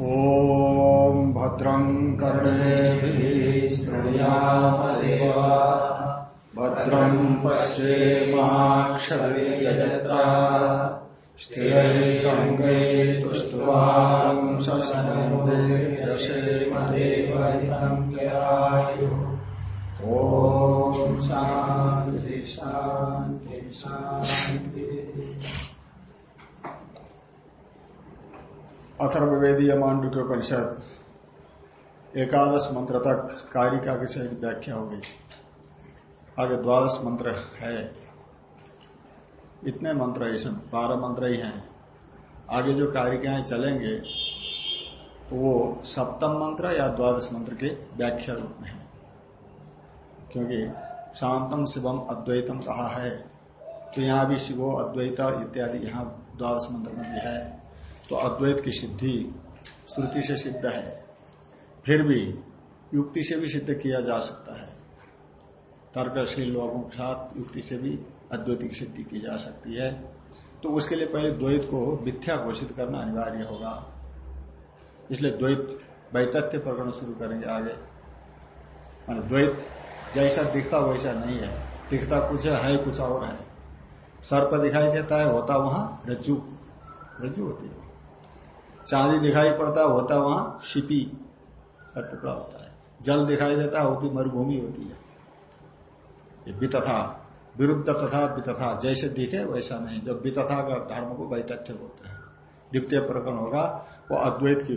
ॐ भद्रं श्रृणुयामदेवा भद्रं पश्येमाक्षभिर्यजत्रा स्थिरैरङ्गैस्तुष्ट्वांशेमदेवहितं जयायुः ॐ शान्ति शान्ति शान्तिः। अथर्वेदीय मांडू परिषद एकादश मंत्र तक कारिका की सहित व्याख्या हो गई। आगे द्वादश मंत्र है। इतने मंत्र है, इसमें बारह मंत्र ही हैं। आगे जो कारिकाएँ चलेंगे, वो सप्तम मंत्र या द्वादश मंत्र के व्याख्या रूप में है। क्योंकि शांतम शिवम अद्वैतम कहा है तो यहाँ भी शिवो अद्वैत इत्यादि यहाँ द्वादश मंत्र में भी है। तो अद्वैत की सिद्धि श्रुति से सिद्ध है। फिर भी युक्ति से भी सिद्ध किया जा सकता है। तर्कशील लोगों के साथ युक्ति से भी अद्वैत की सिद्धि की जा सकती है। तो उसके लिए पहले द्वैत को मिथ्या घोषित करना अनिवार्य होगा। इसलिए द्वैत वैतथ्य प्रकरण शुरू करेंगे आगे। मान द्वैत जैसा दिखता वैसा नहीं है। दिखता कुछ है, है कुछ और है। सर्प दिखाई देता है होता वहाँ रज्जु। रज्जु होती है। चांदी दिखाई पड़ता होता वहाँ शिपी का टुकड़ा होता है। जल दिखाई देता होती मरुभूमि होती है। ये वितथा, विरुद्ध तथा वितथा, जैसे दिखे वैसा नहीं। जब वितथा का धर्म को वैतथ्य बोलते हैं। द्वितीय प्रकरण होगा, वो अद्वैत की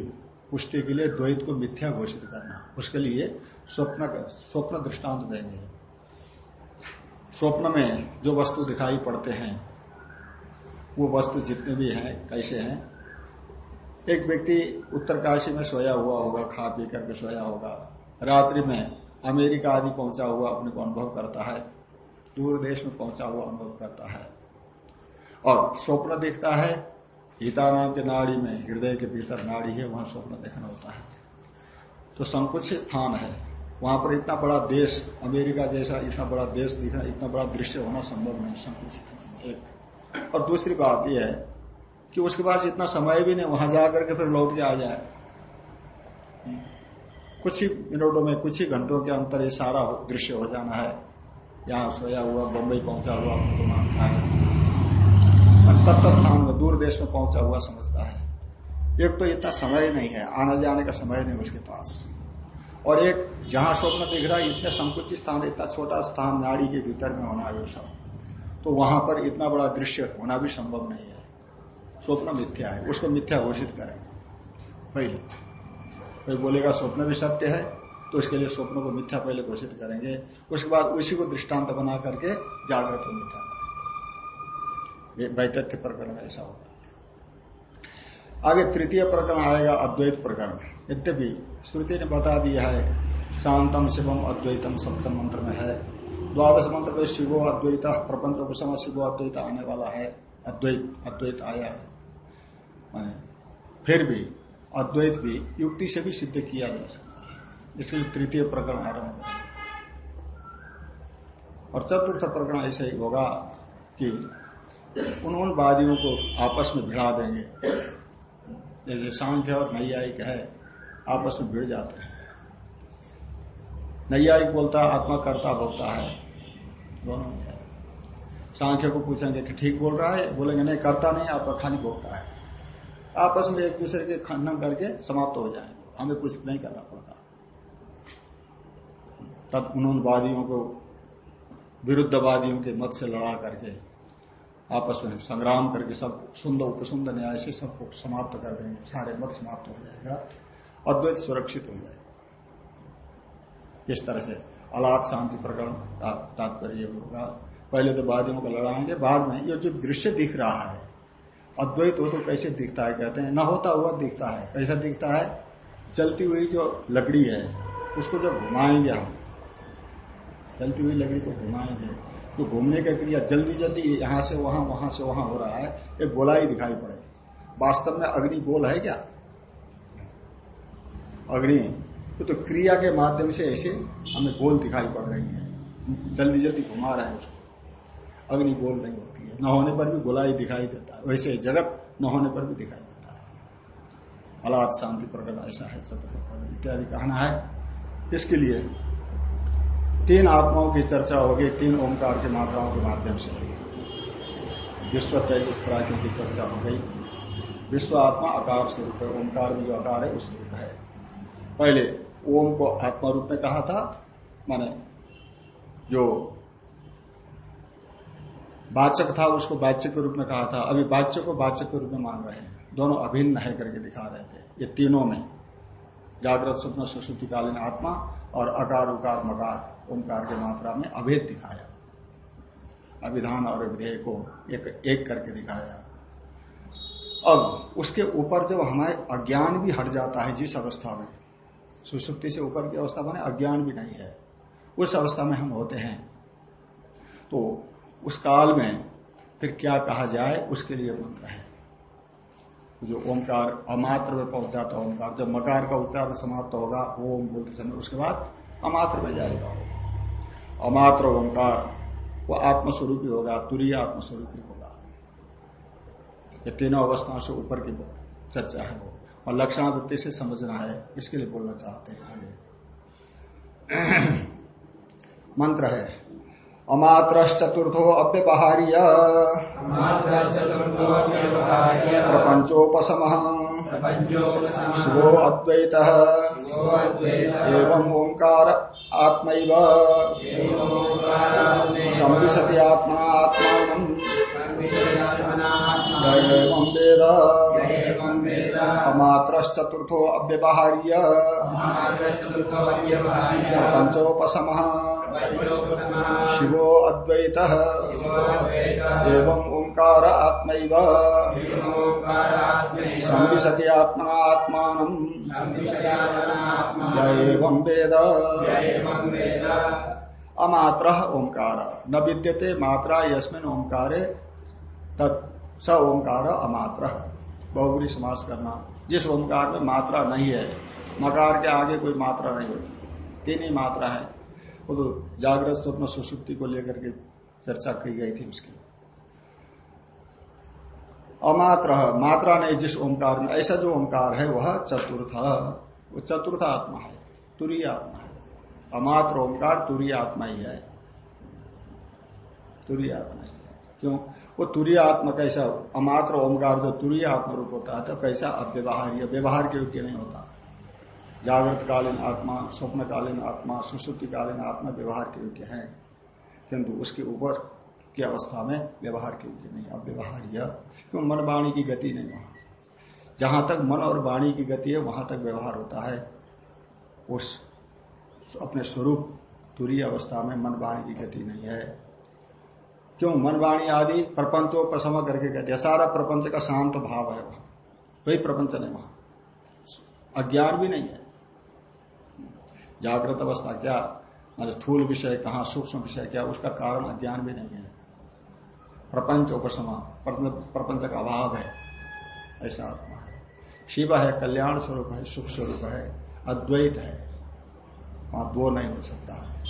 पुष्टि के लिए द्वैत को मिथ्या घोषित करना। उसके लिए स्वप्न स्वप्न दृष्टांत देंगे। स्वप्न में जो वस्तु दिखाई पड़ते हैं, वो वस्तु जितने भी हैं, कैसे हैं एक व्यक्ति उत्तरकाशी में सोया हुआ होगा, खा पी करके सोया होगा, रात्रि में अमेरिका आदि पहुँचा हुआ अपने को अनुभव करता है, दूर देश में पहुँचा हुआ अनुभव करता है, और स्वप्न दिखता है हिता नाम के नाड़ी में, हृदय के भीतर नाड़ी है, वहाँ स्वप्न देखना होता है। तो संकुचित स्थान है, वहाँ पर इतना बड़ा देश, अमेरिका जैसा इतना बड़ा देश दिखना, इतना बड़ा दृश्य होना संभव नहीं, संकुचित स्थान एक। और दूसरी बात यह है कि उसके पास इतना समय भी नहीं, वहाँ जाकर के फिर लौट के आ जाए। कुछ ही मिनटों में, कुछ ही घंटों के अंतर ये सारा दृश्य हो जाना है। यहाँ सोया हुआ, बम्बई पहुँचा हुआ उनको मानता है। तत्त स्थान में दूर देश में पहुँचा हुआ समझता है। एक तो इतना समय नहीं है, आने जाने का समय नहीं उसके पास। और एक जहाँ स्वप्न दिख रहा है, इतने संकुचित स्थान, इतना छोटा स्थान, नाड़ी के भीतर में होना है सब। तो वहाँ पर इतना बड़ा दृश्य होना भी संभव नहीं है। स्वप्न मिथ्या है, उसको मिथ्या घोषित करें। पहले। कोई बोलेगा स्वप्न भी सत्य है तो उसके लिए स्वप्न को मिथ्या पहले घोषित करेंगे। उसके बाद उसी को दृष्टांत बना करके जागृत को। मिथ्या करेंगे वैतथ्य प्रकरण ऐसा होगा आगे तृतीय प्रकरण आएगा, अद्वैत प्रकरण। यद्यपि श्रुति ने बता दिया है, शांतम शिवम अद्वैतम सप्तम मंत्र में है। द्वादश मंत्र में शिवो अद्वैत प्रपंच शिवो अद्वैत आने वाला है। अद्वैत अद्वैत आया है। माने फिर भी, अद्वैत भी, युक्ति से भी सिद्ध किया जा सकता है। इसलिए तृतीय प्रकरण आरंभ और चतुर्थ प्रकरण ऐसा ही होगा कि उन उन वादियों को आपस में भिड़ा देंगे। जैसे सांख्य और नैयायिक है, आपस में भिड़ जाते हैं। नैयायिक बोलता है आत्मा कर्ता बोलता है। दोनों में है। सांख्य को पूछेंगे कि ठीक बोल रहा है? बोलेंगे, नहीं, करता नहीं आपका खाली बोलता है। आपस में एक दूसरे के खंडन करके समाप्त हो जाए। हमें कुछ नहीं करना पड़ता। तब उन्होंने वादियों को, विरुद्धवादियों के मत से लड़ा करके आपस में संग्राम करके सब सुंदर, उपसुंदर न्याय से सबको समाप्त कर देंगे। सारे मत समाप्त हो जाएगा, अद्वैत सुरक्षित हो जाएगा। इस तरह से अलाद शांति प्रकरण तात्पर्य होगा। पहले तो वादियों को लड़ाएँगे, बाद में ये जो दृश्य दिख रहा है अद्वैत हो तो कैसे दिखता है कहते हैं न होता हुआ दिखता है कैसा दिखता है? चलती हुई जो लकड़ी है उसको जब घुमाएँगे हम चलती हुई लकड़ी को घुमाएँगे तो घूमने का क्रिया जल्दी जल्दी यहाँ से वहाँ वहाँ से वहाँ हो रहा है एक गोला ही दिखाई पड़े। वास्तव में अग्नि गोल है क्या? अग्नि तो, तो क्रिया के माध्यम से ऐसे हमें गोल दिखाई पड़ रही है। जल्दी जल्दी घुमा रहे हैं उसको। अग्नि गोल नहीं होती है। न होने पर भी गोलाई दिखाई देता है। वैसे जगत न होने पर भी दिखाई देता है। फलात शांति प्रकरण ऐसा है चतुर्थ इत्यादि कहना है। इसके लिए तीन आत्माओं की चर्चा होगी, तीन ओंकार की मात्राओं के माध्यम से विश्व तेजस प्राज्ञ की चर्चा हो गई। विश्व आत्मा आकार स्वरूप है, ओंकार में जो आकार है, उस रूप है। पहले ओम को आत्मा रूप में कहा था। माने जो वाचक था, उसको वाच्य के रूप में कहा था। अभी वाच्य को वाचक के रूप में मान रहे हैं। दोनों अभिन्न है करके दिखा रहे थे। ये तीनों में। जागृत, स्वप्न, सुश्रुतिकालीन आत्मा और अकार, उकार, मकार, ओंकार के मात्रा में अभेद दिखाया। अभिधान और विधेय को एक एक करके दिखाया। अब उसके ऊपर जब हमारे अज्ञान भी हट जाता है जिस अवस्था में सुसुप्ति से ऊपर की अवस्था बने अज्ञान भी नहीं है, उस अवस्था में हम होते हैं। तो उस काल में फिर क्या कहा जाए, उसके लिए मंत्र है। जो ओंकार अमात्र में पहुँच जाता ओंकार, जब मकार का उच्चारण समाप्त होगा, ओम बोलते समय उसके बाद अमात्र में जाएगा अमात्र ओंकार, वो आत्मस्वरूप होगा, तुरीय आत्मस्वरूप होगा। ये तीनों अवस्थाओं से ऊपर की चर्चा है वो। और लक्षणावृत्ति से समझना है, इसके लिए बोलना चाहते हैं आगे। मंत्र है अमात्रश्चतुर्थो अव्यवहार्य। प्रपंचोपम शिवो अद्वैत। एवं ओंकार आत्म संविशति आत्मा आत्मा वेद। अमात्रश्चतुर्थो अव्यवहार्य। प्रपंचोपम शिवो अद्वैत। एवं ओंकार आत्म संविशति आत्मा एवं वेद। अमात्र ओंकार न विद्यते मात्रा यस्मिन ओंकारे तत् स ओंकार अमात्र। बहुबरी समास करना। जिस ओंकार में मात्रा नहीं है, मकार के आगे कोई मात्रा नहीं होती। तीन ही मात्रा है। वो तो जागृत स्वप्न सुसुप्ति को लेकर के चर्चा की गई थी उसकी। अमात्र, मात्रा नहीं जिस ओंकार में। ऐसा जो ओंकार है, वह चतुर्थ। वो चतुर्थ आत्मा है। तुरीय आत्मा है। अमात्र ओंकार तुरीय आत्मा ही है। तुरीय आत्मा ही है। क्यों? वो तुरीय आत्मा कैसा अमात्र ओमकार जो तुरीय आत्मा रूप होता है तो कैसा अव्यवहार्य, व्यवहार के योग्य नहीं होता। जागृत कालीन आत्मा स्वप्न कालीन आत्मा सुश्रुति कालीन आत्मा व्यवहार के योग्य है। किंतु उसके ऊपर की अवस्था में व्यवहार के योग्य नहीं, अव्यवहार्य। क्यों? मन वाणी की गति नहीं वहाँ। जहाँ तक मन और वाणी की गति है, वहाँ तक व्यवहार होता है। उस अपने स्वरूप तुरी अवस्था में मन वाणी की गति नहीं है। क्यों? मन वाणी आदि प्रपंचों पर सम करके कहते हैं। सारा प्रपंच का शांत भाव है वहाँ। वही प्रपंच नहीं वहाँ। अज्ञान भी नहीं है। जागृत अवस्था क्या? मान स्थूल विषय कहा, सूक्ष्म विषय क्या? उसका कारण अज्ञान भी नहीं है। प्रपंच उपसमा प्रपंच का अभाव है। ऐसा आत्मा है। शिव है, कल्याण स्वरूप है, सुख स्वरूप है, अद्वैत है। वहाँ दो नहीं हो सकता है।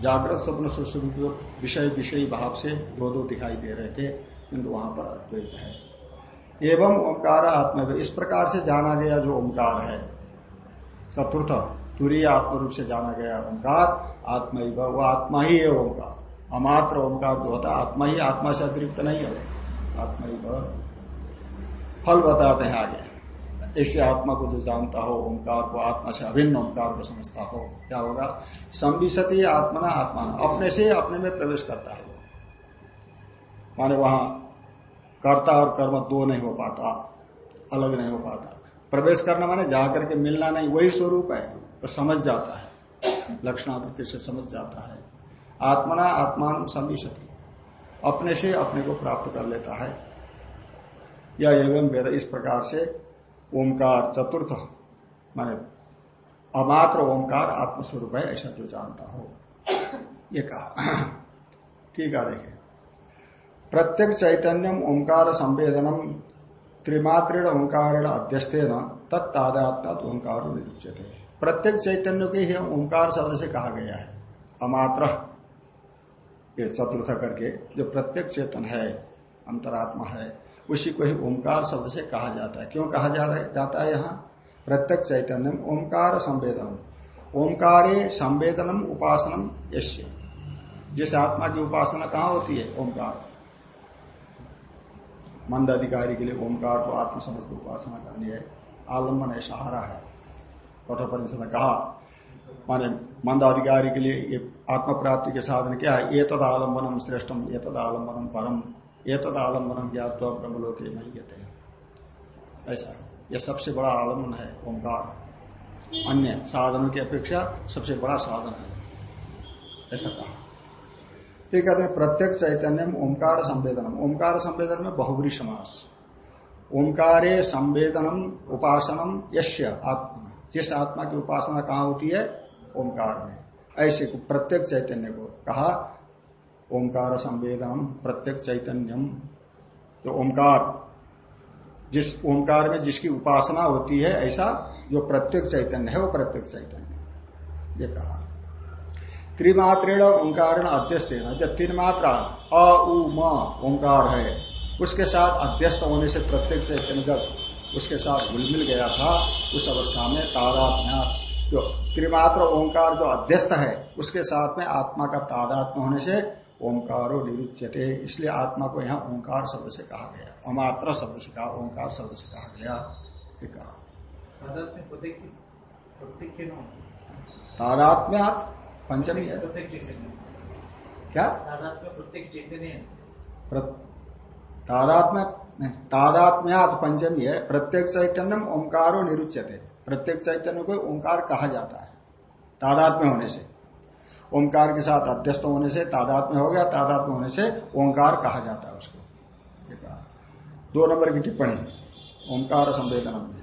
जागृत स्वप्न सुश्रुति विषय विषयी भाव से दो दो दिखाई दे रहे थे, किंतु वहाँ पर अद्वैत है। एवं ओंकार आत्मा इस प्रकार से जाना गया जो ओंकार है। चतुर्थ तुरीय आत्म रूप से जाना गया ओंकार आत्मा ही वो आत्मा ही है ओंकार। अमात्र ओंकार जो होता आत्मा ही, आत्मा से अतिरिक्त नहीं है आत्मा ही फल बताते हैं आगे। ऐसे आत्मा को जो जानता हो, ओंकार को आत्मा से अभिन्न ओंकार को समझता हो, क्या होगा? संविशति आत्मा ना आत्मा। अपने से अपने में प्रवेश करता है। माने वहाँ कर्ता और कर्म दो नहीं हो पाता, अलग नहीं हो पाता। प्रवेश करना माने जाकर के मिलना नहीं, वही स्वरूप है। तो समझ जाता है। लक्षणावृत्ति से समझ जाता है। आत्मना आत्मान समीशति अपने से अपने को प्राप्त कर लेता है। या एवं वेद इस प्रकार से ओंकार चतुर्थ, माने अमात्र ओंकार आत्मस्वरूप है, ऐसा जो जानता हो। ये कहा। ठीक है देखे प्रत्येक चैतन्यम ओंकार संवेदनम त्रिमात्रेण ओंकारेण अध्यस्ते न तत्तादात्मा ओंकार निरुच्यते। प्रत्येक चैतन्य के ही ओंकार शब्द से कहा गया है। अमात्र, ये चतुर्थ करके जो प्रत्येक चेतन है, अंतरात्मा है उसी को ही ओंकार शब्द से कहा जाता है। क्यों कहा जा जाता है यहाँ प्रत्यक्ष चैतन्य ओंकार संवेदनम। ओंकारे संवेदनम उपासनम यश्य जिस आत्मा की उपासना कहाँ होती है? ओंकार। मंद अधिकारी के लिए ओंकार को आत्म समझ की उपासना करनी है। आलंबन है, सहारा है। कठोपनिषद ने कहा, माने मंद अधिकारी के लिए ये आत्म प्राप्ति के साधन क्या है? ये तद आलम्बनम श्रेष्ठम ये तद आलम्बनम परम। ये तद आलम्बनम ज्ञात ब्रह्मलोक नहीं ऐसा। यह सबसे बड़ा आलंबन है, ओंकार। अन्य साधनों की अपेक्षा सबसे बड़ा साधन है। ऐसा कहा। ये कहते हैं, प्रत्यक्ष चैतन्य ओंकार संवेदनम। ओंकार संवेदन में बहुबरी समास। ओंकारे संवेदनम उपासनम यश्य आत्मा। जिस आत्मा की उपासना कहाँ होती है? ओंकार में। ऐसे प्रत्येक चैतन्य को कहा ओंकार संवेदनम प्रत्येक चैतन्यम। जो ओंकार, जिस ओंकार में जिसकी उपासना होती है, ऐसा जो प्रत्येक चैतन्य है, वो प्रत्येक चैतन्य ये कहा। त्रिमात्रेण ओंकार अध्यस्त है जब तीन मात्रा अ, उ, म, ओंकार है, उसके साथ अध्यस्त होने से प्रत्येक चैतन्य, जब उसके साथ घुल मिल गया था, उस अवस्था में तादात्म्य, जो त्रिमात्र ओंकार जो अध्यस्त है, उसके साथ में आत्मा का तादात्म होने से ओंकारो निरुच्यते। इसलिए आत्मा को यहाँ ओंकार शब्द से कहा गया। अमात्र शब्द से कहा ओंकार शब्द से कहा गया। कहा। तादात्म्यात पंचमी है। क्या? तादात्म्य तादात्म्यात पंचमी है। प्रत्येक चैतन्यम ओंकारो निरुच्यते। प्रत्येक चैतन्य को ओंकार कहा जाता है। तादात्म्य होने से। ओंकार के साथ अध्यस्त होने से तादात्म्य हो गया तादात्म्य होने से ओंकार कहा जाता है उसको। दो नंबर की टिप्पणी, ओंकार संवेदनम।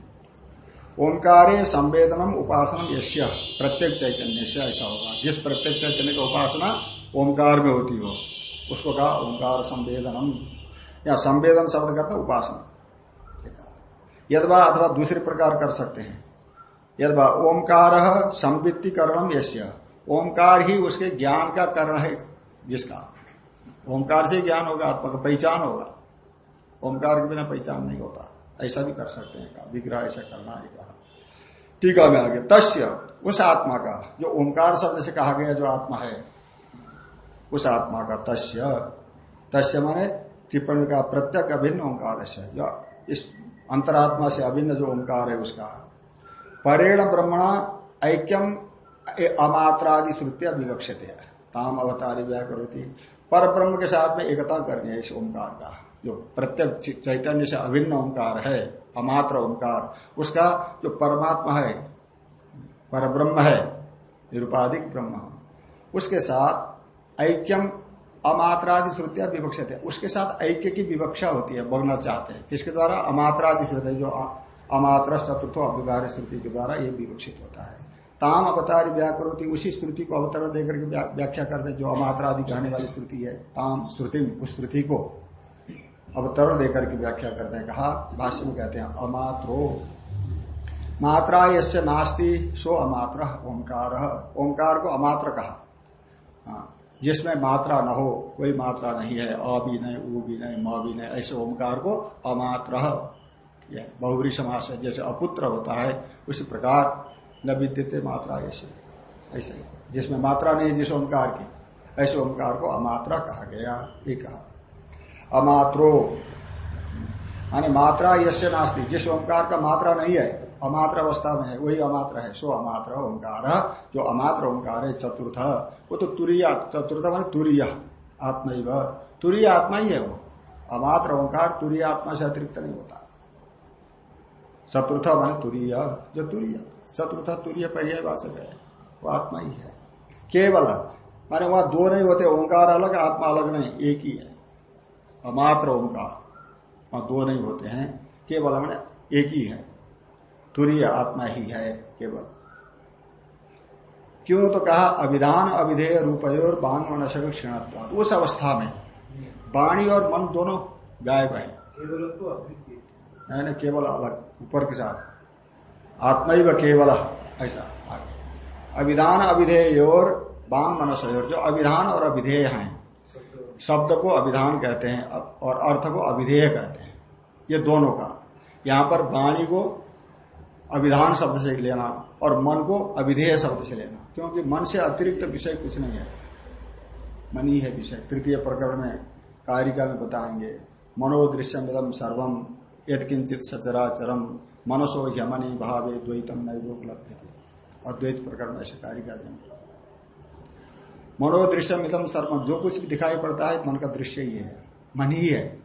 ओंकारे संवेदनम उपासनम यश्य प्रत्येक चैतन्य से ऐसा होगा। जिस प्रत्येक चैतन्य की उपासना ओंकार में होती हो, उसको कहा ओंकार संवेदनम। या संवेदन शब्द करते उपासना। यदवा अथवा दूसरे प्रकार कर सकते हैं। यदवा ओंकार संवित्तीकरणम यश्य ओंकार ही उसके ज्ञान का कारण है, जिसका। ओंकार से ज्ञान होगा, आत्मा का पहचान होगा। ओंकार के बिना पहचान नहीं होता। ऐसा भी कर सकते हैं विग्रह ऐसा करना है, कहा। टीका में आगे। तस्य, उस आत्मा का, जो ओंकार शब्द से कहा गया जो आत्मा है, उस आत्मा का तस्य। तस्य माने टिप्पणी का प्रत्यक अभिन्न ओंकार जो इस अंतरात्मा से अभिन्न जो ओंकार है उसका। परेण ब्रह्मणा ऐक्यम अमात्रादि श्रुतिया विवक्षित है ताम अवतारी व्याकृति पर ब्रह्म के साथ में एकता करनी है इस ओंकार का। जो प्रत्येक चैतन्य से अभिन्न ओंकार है, अमात्र ओंकार, उसका जो परमात्मा है पर ब्रह्म है, निरुपाधिक ब्रह्म। उसके साथ ऐक्यम अमात्रादि श्रुतियाँ विवक्षित है उसके साथ ऐक्य की विवक्षा होती है, बोलना चाहते हैं। किसके द्वारा? अमात्रादि श्रुति जो अमात्र चतुर्थो अभिवार्य श्रुति के द्वारा ये विवक्षित होता है। ताम अवतार व्याकृति उसी श्रुति को अवतरण देकर के व्याख्या करते जो अमात्रा आदि कहने वाली श्रुति है। ताम श्रुति उस श्रुति को अवतरण देकर के व्याख्या करते हैं। कहा भाष्य में कहते हैं अमात्रो। मात्रा यसे नास्ति सो अमात्र ओंकार। ओंकार को अमात्र कहा। हाँ, जिसमें मात्रा न हो कोई मात्रा नहीं है। अ भी नहीं भी नहीं म भी नहीं ऐसे ओंकार को अमात्र बहुबरी समास जैसे अपुत्र होता है उसी प्रकार न विद्यते मात्रा ऐसे। ऐसे। जिसमें मात्रा नहीं, जिस ओंकार की। ऐसे ओंकार को अमात्रा कहा गया, ये कहा। अमात्रो। माने मात्रा यश्य नास्ती। जिस ओंकार का मात्रा नहीं है, अमात्र अवस्था में है, वही अमात्र है। सो अमात्र ओंकार, जो अमात्र ओंकार है, चतुर्थ। वो तो तुरीय, चतुर्थ माने तुरीय आत्मा तुरीय आत्मा ही है वो। अमात्र ओंकार तुरीय आत्मा से अतिरिक्त नहीं होता। चतुर्थ मान तुरीय, जो तुरीय। चतुर्थ तुरीय पर्याय वाचक है। वो आत्मा ही है। केवल माने वहाँ दो नहीं होते ओंकार अलग आत्मा अलग नहीं एक ही है। अमात्र ओंकार। वहाँ दो नहीं होते हैं केवल मैंने एक ही है। तुरीय आत्मा ही है केवल। क्यों तो कहा अभिधान अविधेय रूपयोर बांग मनसक क्षण उस अवस्था में वाणी और मन दोनों गायब है। केवल अलग ऊपर के साथ। आत्मा केवल ऐसा। अभिधान अभिधेय और बाम मनसयोर, जो अभिधान और अभिधेय हैं, शब्द को अभिधान कहते हैं और अर्थ को अभिधेय कहते हैं। ये दोनों का। यहाँ पर वाणी को अभिधान शब्द से लेना और मन को अविधेय शब्द से लेना, क्योंकि मन से अतिरिक्त विषय कुछ नहीं है। मन ही है विषय। तृतीय प्रकरण में कारिका में बताएँगे मनोदृश्य मिलम सर्वम यद किंचित सचराचरम मनसो यमनी भावे द्वैतम नैवोपलब्ध अद्वैत प्रकरण ऐसे कार्य कर देंगे। मनोदृश्य मिलम सर्वम जो कुछ भी दिखाई पड़ता है, मन का दृश्य ही है। मन ही है।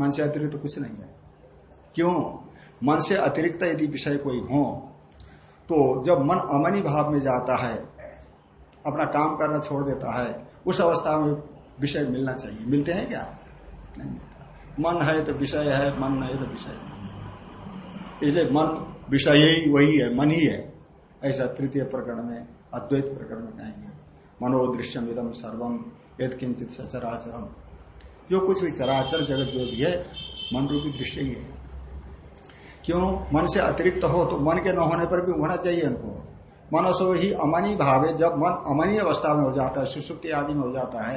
मन से अतिरिक्त तो कुछ नहीं है। क्यों? मन से अतिरिक्त यदि विषय कोई हो तो जब मन अमनी भाव में जाता है, अपना काम करना छोड़ देता है, उस अवस्था में विषय मिलना चाहिए। मिलते हैं क्या? नहीं मिलता। मन है तो विषय है, मन नहीं तो विषय इसलिए मन विषय ही वही है मन ही है। ऐसा तृतीय प्रकरण में अद्वैत प्रकरण में कहेंगे मनोदृश्यम इदम सर्वम यद किंचित सचराचरम। जो कुछ भी चराचर जगत जो भी है मन रूपी दृश्य ही है। क्यों? मन से अतिरिक्त हो तो मन के न होने पर भी होना चाहिए इनको मनसो ही अमनी भाव जब मन अमनी अवस्था में हो जाता है सुसुप्ति आदि में हो जाता है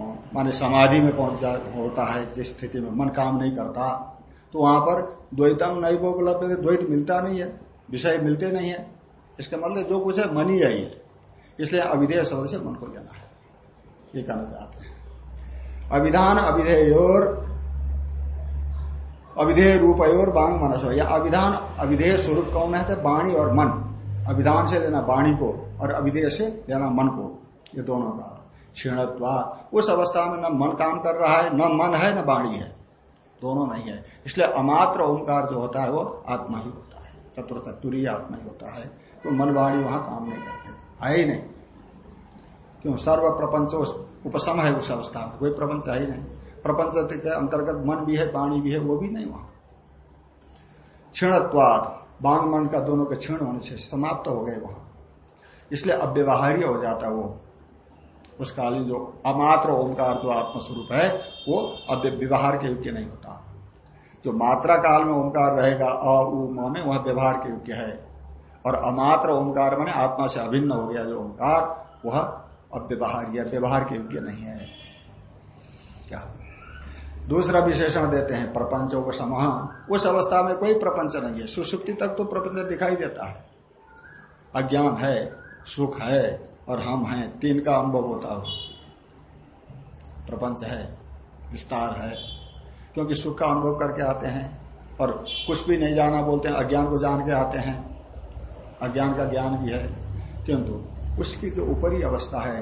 हाँ, माने समाधि में पहुँच जा होता है जिस स्थिति में मन काम नहीं करता तो वहाँ पर द्वैतम नहीं वो उपलब्ध द्वैत मिलता नहीं है, विषय मिलते नहीं है। इसका मतलब जो कुछ है, मन ही है ये। इसलिए अविधेय शब्द से मन को लेना है। ये कहना चाहते हैं। अविधान अविधेय और अविधेय रूप और बांग मनस। या अविधान अविधेय स्वरूप कौन है? तो वाणी और मन। अविधान से लेना वाणी को और अविधेय से लेना मन को। ये दोनों का क्षीणत्वा उस अवस्था में न मन काम कर रहा है, न मन है, न वाणी है। दोनों नहीं है। इसलिए अमात्र ओंकार जो होता है वो आत्मा ही होता है। चतुर्थ तुरी आत्मा ही होता है। तो मनवाणी वहाँ काम नहीं करते। है ही नहीं। क्यों? सर्व प्रपंच उपशम है उस अवस्था में। कोई प्रपंच है ही नहीं। प्रपंच के अंतर्गत मन भी है, वाणी भी है, वो भी नहीं वहाँ। क्षीणत्वाद बांग मन का दोनों के क्षीण होने से समाप्त हो गए वहाँ। इसलिए अव्यवहार्य हो जाता वो। उस कालीन जो अमात्र ओंकार जो आत्मस्वरूप है, वो अब व्यवहार के योग्य नहीं होता। जो मात्रा काल में ओंकार रहेगा, अ, उ, म में, वह व्यवहार के योग्य है। और अमात्र ओंकार मैंने आत्मा से अभिन्न हो गया जो ओंकार, वह अव्यवहार्य, व्यवहार के योग्य नहीं है। क्या? दूसरा विशेषण देते हैं प्रपंचों का उपसम उस अवस्था में कोई प्रपंच नहीं है। सुसुप्ति तक तो प्रपंच दिखाई देता है। अज्ञान है, सुख है और हम हैं, तीन का अनुभव होता हो प्रपंच है, विस्तार है, क्योंकि सुख का अनुभव करके आते हैं और कुछ भी नहीं जाना बोलते हैं, अज्ञान को जान के आते हैं। अज्ञान का ज्ञान भी है, किंतु उसकी जो ऊपरी अवस्था है,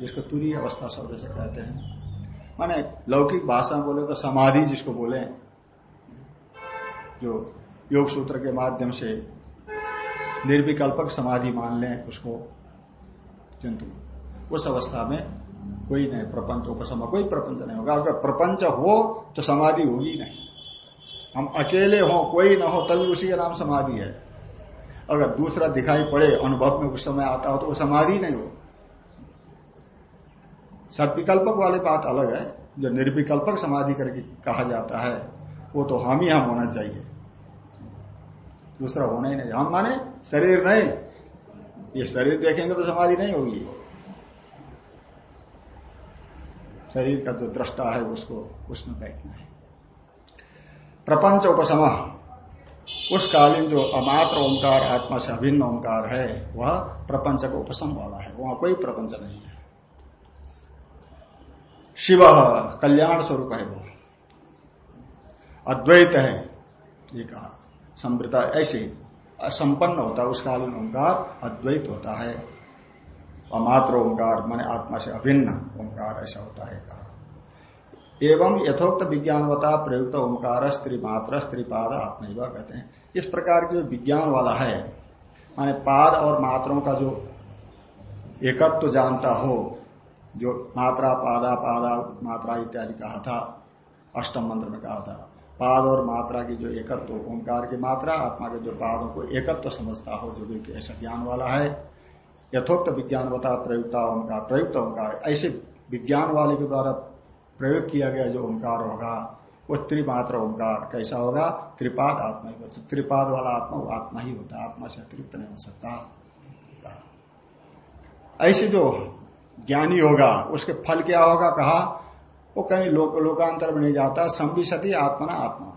जिसको तुरी अवस्था शब्द से कहते हैं, माने लौकिक भाषा में बोले तो समाधि जिसको बोले, जो योग सूत्र के माध्यम से निर्विकल्पक समाधि मान लें उसको किंतु उस अवस्था में कोई नहीं, प्रपंच उपसम कोई प्रपंच नहीं होगा। अगर प्रपंच हो तो समाधि होगी नहीं। हम अकेले हो, कोई ना हो, तभी उसी का नाम समाधि है। अगर दूसरा दिखाई पड़े, अनुभव में उस समय आता हो तो वो समाधि नहीं हो। सब विकल्पक वाले बात अलग है। जो निर्विकल्पक समाधि करके कहा जाता है, वो तो हम ही हम होना चाहिए। दूसरा होना ही नहीं। हम माने शरीर नहीं ये शरीर देखेंगे तो समाधि नहीं होगी। शरीर का जो दृष्टा है उसको उसमें बैठना है। प्रपंच उपशम। उस कालीन जो अमात्र ओंकार, आत्मा से अभिन्न ओंकार है, वह प्रपंच का उपशम वाला है। वहाँ कोई प्रपंच नहीं है। शिव, कल्याण स्वरूप है वो। अद्वैत है, ये कहा। समृता ऐसे संपन्न होता है, उस कालीन ओंकार अद्वैत होता है। अमात्र ओंकार, माने आत्मा से अभिन्न ओंकार, ऐसा होता है कहा। एवं यथोक्त विज्ञानवता प्रयुक्त ओंकार स्त्री मात्र स्त्रीपाद, आत्मा कहते हैं। इस प्रकार के जो विज्ञान वाला है, माने पाद और मात्रों का जो एकत्व तो जानता हो, जो मात्रा, पादा पादा, मात्रा इत्यादि कहा था, अष्टम मंत्र में कहा था पाद और मात्रा की जो एकत्व, ओंकार की मात्रा, आत्मा के जो पादों को एकत्व समझता हो, जो व्यक्ति ऐसा ज्ञान वाला है, यथोक्त विज्ञानवता प्रयुक्ता ओंकार, प्रयुक्त ओंकार, ऐसे विज्ञान वाले के द्वारा प्रयोग किया गया जो ओंकार होगा, वो त्रिमात्र ओंकार कैसा होगा? त्रिपाद आत्मा ही त्रिपाद वाला आत्मा, वो आत्मा ही होता आत्मा से अतिरिक्त नहीं हो सकता। ऐसे जो ज्ञानी होगा, उसके फल क्या होगा? कहा वो कहीं लोक, लोकांतर में नहीं जाता संविशति आत्मा ना आत्मा।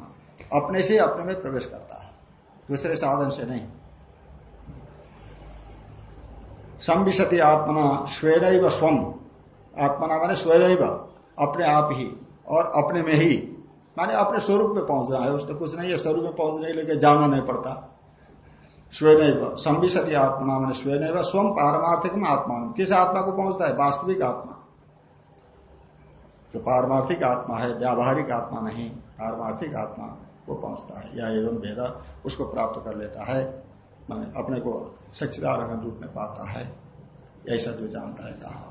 अपने से अपने में प्रवेश करता है। दूसरे साधन से नहीं। संविशति आत्मना स्वेन स्वम आत्मना माने स्वयं अपने आप ही और अपने में ही। माने अपने स्वरूप में पहुँच रहा है, उसने कुछ नहीं है, स्वरूप में पहुँचने के लिए जाना नहीं पड़ता। स्वयं संविशति आत्मा मैंने स्वयं स्वम पारमार्थिक आत्मा। किस आत्मा को पहुँचता है? वास्तविक आत्मा। जो पारमार्थिक आत्मा है, व्यावहारिक आत्मा नहीं, पारमार्थिक आत्मा को पहुँचता है, या एवं भेदा उसको प्राप्त कर लेता है, माने अपने को सच्चिदारण रूप में पाता है, ऐसा जो जानता है कहा।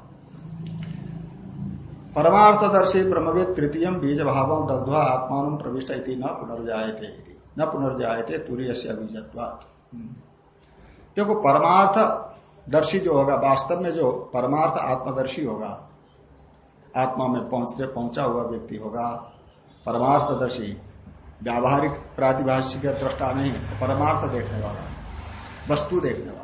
परमार्थदर्शी ब्रह्मविद तृतीय बीज भाव दग्ध्वा आत्मा प्रविष्ट इति न पुनर्जाते न पुनर्जाते तुरीय से अभिजत्वात् देखो परमार्थ दर्शी जो होगा, वास्तव में जो परमार्थ आत्मदर्शी होगा आत्मा में पहुँचते पहुँचा हुआ व्यक्ति होगा। परमार्थदर्शी, व्यावहारिक प्रातिभाषिक दृष्टा नहीं परमार्थ देखने वाला, वस्तु देखने वाला।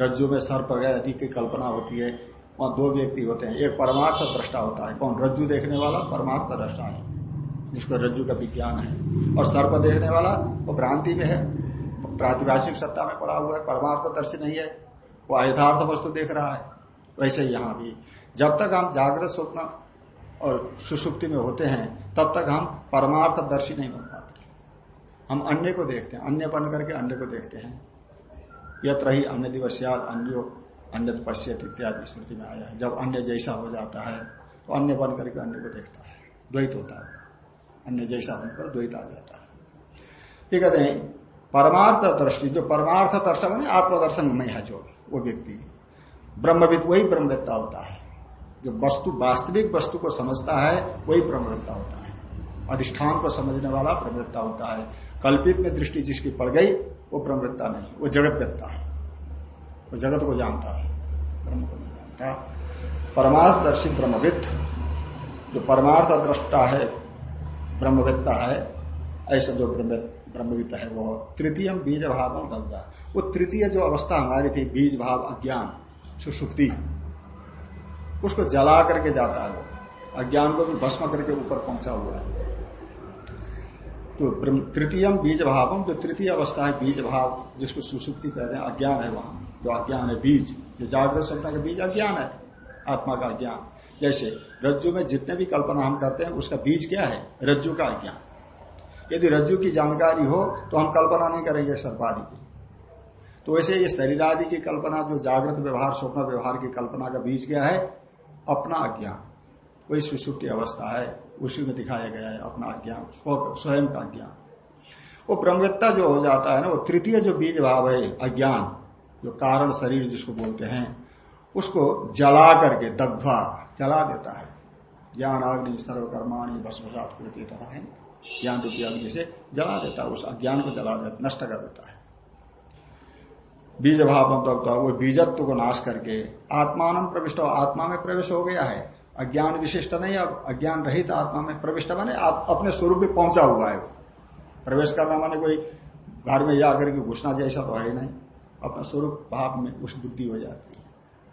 रज्जु में सर्प अधिक की कल्पना होती है, वहाँ दो व्यक्ति होते हैं। एक परमार्थ दृष्टा होता है। कौन? रज्जु देखने वाला परमार्थ दृष्टा है, जिसको रज्जु का विज्ञान है। और सर्प देखने वाला, वो भ्रांति में है, प्रातिभाषिक सत्ता में पड़ा हुआ है परमार्थ दर्शी नहीं है, वो अयथार्थ वस्तु देख रहा है, वैसे यहाँ भी। जब तक हम जागृत स्वप्न और सुसुप्ति में होते हैं, तब तक हम परमार्थ दर्शी नहीं बन पाते। हम अन्य को देखते हैं, अन्य बन करके अन्य को देखते हैं। यत्र ही अन्य दिवस्याद अन्यो अन्य पश्चित इत्यादि स्मृति में आया है। जब अन्य जैसा हो जाता है तो अन्य बन करके अन्य को देखता है। द्वैत होता है। अन्य जैसा होने पर द्वैत आ जाता है। ये कहते हैं परमार्थ दृष्टि जो परमार्थ दर्शन आत्मदर्शन में है जो, वो व्यक्ति। ब्रह्मविद, वही ब्रह्मविद्ता होता है। जो वस्तु, वास्तविक वस्तु को समझता है, वही ब्रह्मविद्ता होता है। अधिष्ठान को समझने वाला ब्रह्मविद्ता होता है। कल्पित में दृष्टि जिसकी पड़ गई, वो ब्रह्मविद्ता नहीं, वो जगत व्यक्ता है। वो जगत को जानता है, ब्रह्म को नहीं जानता। परमार्थदर्शी ब्रह्मविद, जो परमार्थ दृष्टा है ब्रह्मविद्ता है, ऐसा जो ब्रह्मविद्ता है, वो तृतीय बीज भाव दलता वो तृतीय जो अवस्था हमारी थी बीज भाव अज्ञान सुसुप्ति उसको जला करके जाता है वो। अज्ञान को भी भस्म करके ऊपर पहुँचा हुआ है। तो तृतीय बीज भाव जो तृतीय अवस्था है बीज भाव जिसको सुसुप्ति कहते हैं, अज्ञान है वहाँ। जो अज्ञान है, बीज। जो जागृत सपना का बीज अज्ञान है, आत्मा का अज्ञान। जैसे रज्जु में जितने भी कल्पना हम करते हैं, उसका बीज क्या है? रज्जु का अज्ञान। यदि रज्जु की जानकारी हो तो हम कल्पना नहीं करेंगे सर्पादि की। तो वैसे ये शरीर आदि की कल्पना, जो जागृत व्यवहार, स्वप्न व्यवहार की कल्पना का बीज क्या है? अपना अज्ञान वही सुसुप्ति अवस्था है, उसी में दिखाया गया है अपना अज्ञान स्वयं का ज्ञान वो ब्रह्मवेत्ता जो हो जाता है ना, वो तृतीय जो बीज भाव है, अज्ञान, जो कारण शरीर जिसको बोलते हैं, उसको जला करके दग्धा जला देता है। ज्ञान, अग्नि, सर्वकर्माणी भस्मसात कृति तथा है ज्ञान रूपी अग्नि से जला देता है, उस अज्ञान को जला देता नष्ट कर देता है। बीज भाव दग्धा वो बीजत्व को नाश करके आत्मान प्रविष्ट आत्मा में प्रवेश हो गया है। अज्ञान विशिष्ट नहीं, अब अज्ञान रहित आत्मा में प्रविष्ट माने अपने स्वरूप में पहुँचा हुआ है प्रवेश करना माने कोई घर में जाकर के घुसना जैसा तो है ही नहीं। अपना स्वरूप भाव में उस बुद्धि हो जाती है,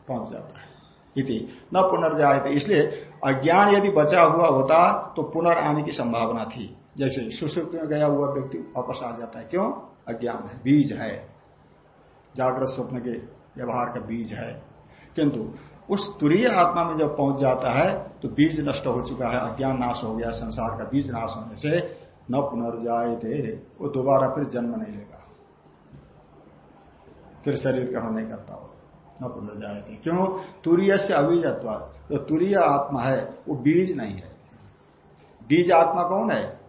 पहुँच जाता है। इति न पुनर्जाते इसलिए अज्ञान यदि बचा हुआ होता तो पुनर् आने की संभावना थी। जैसे सुश्रुत में गया हुआ व्यक्ति वापस आ जाता है। क्यों? अज्ञान है, बीज है। जागृत स्वप्न के व्यवहार का बीज है। किंतु उस तुरीय आत्मा में जब पहुँच जाता है तो बीज नष्ट हो चुका है, अज्ञान नाश हो गया, संसार का बीज नाश होने से न पुनर्जाए थे वो दोबारा फिर जन्म नहीं लेगा। फिर शरीर ग्रहण नहीं करता हो न पुनर्जाए थे क्यों? तुरीय से अबीजत्व जो तुरीय आत्मा है, वो बीज नहीं है। बीज आत्मा कौन है?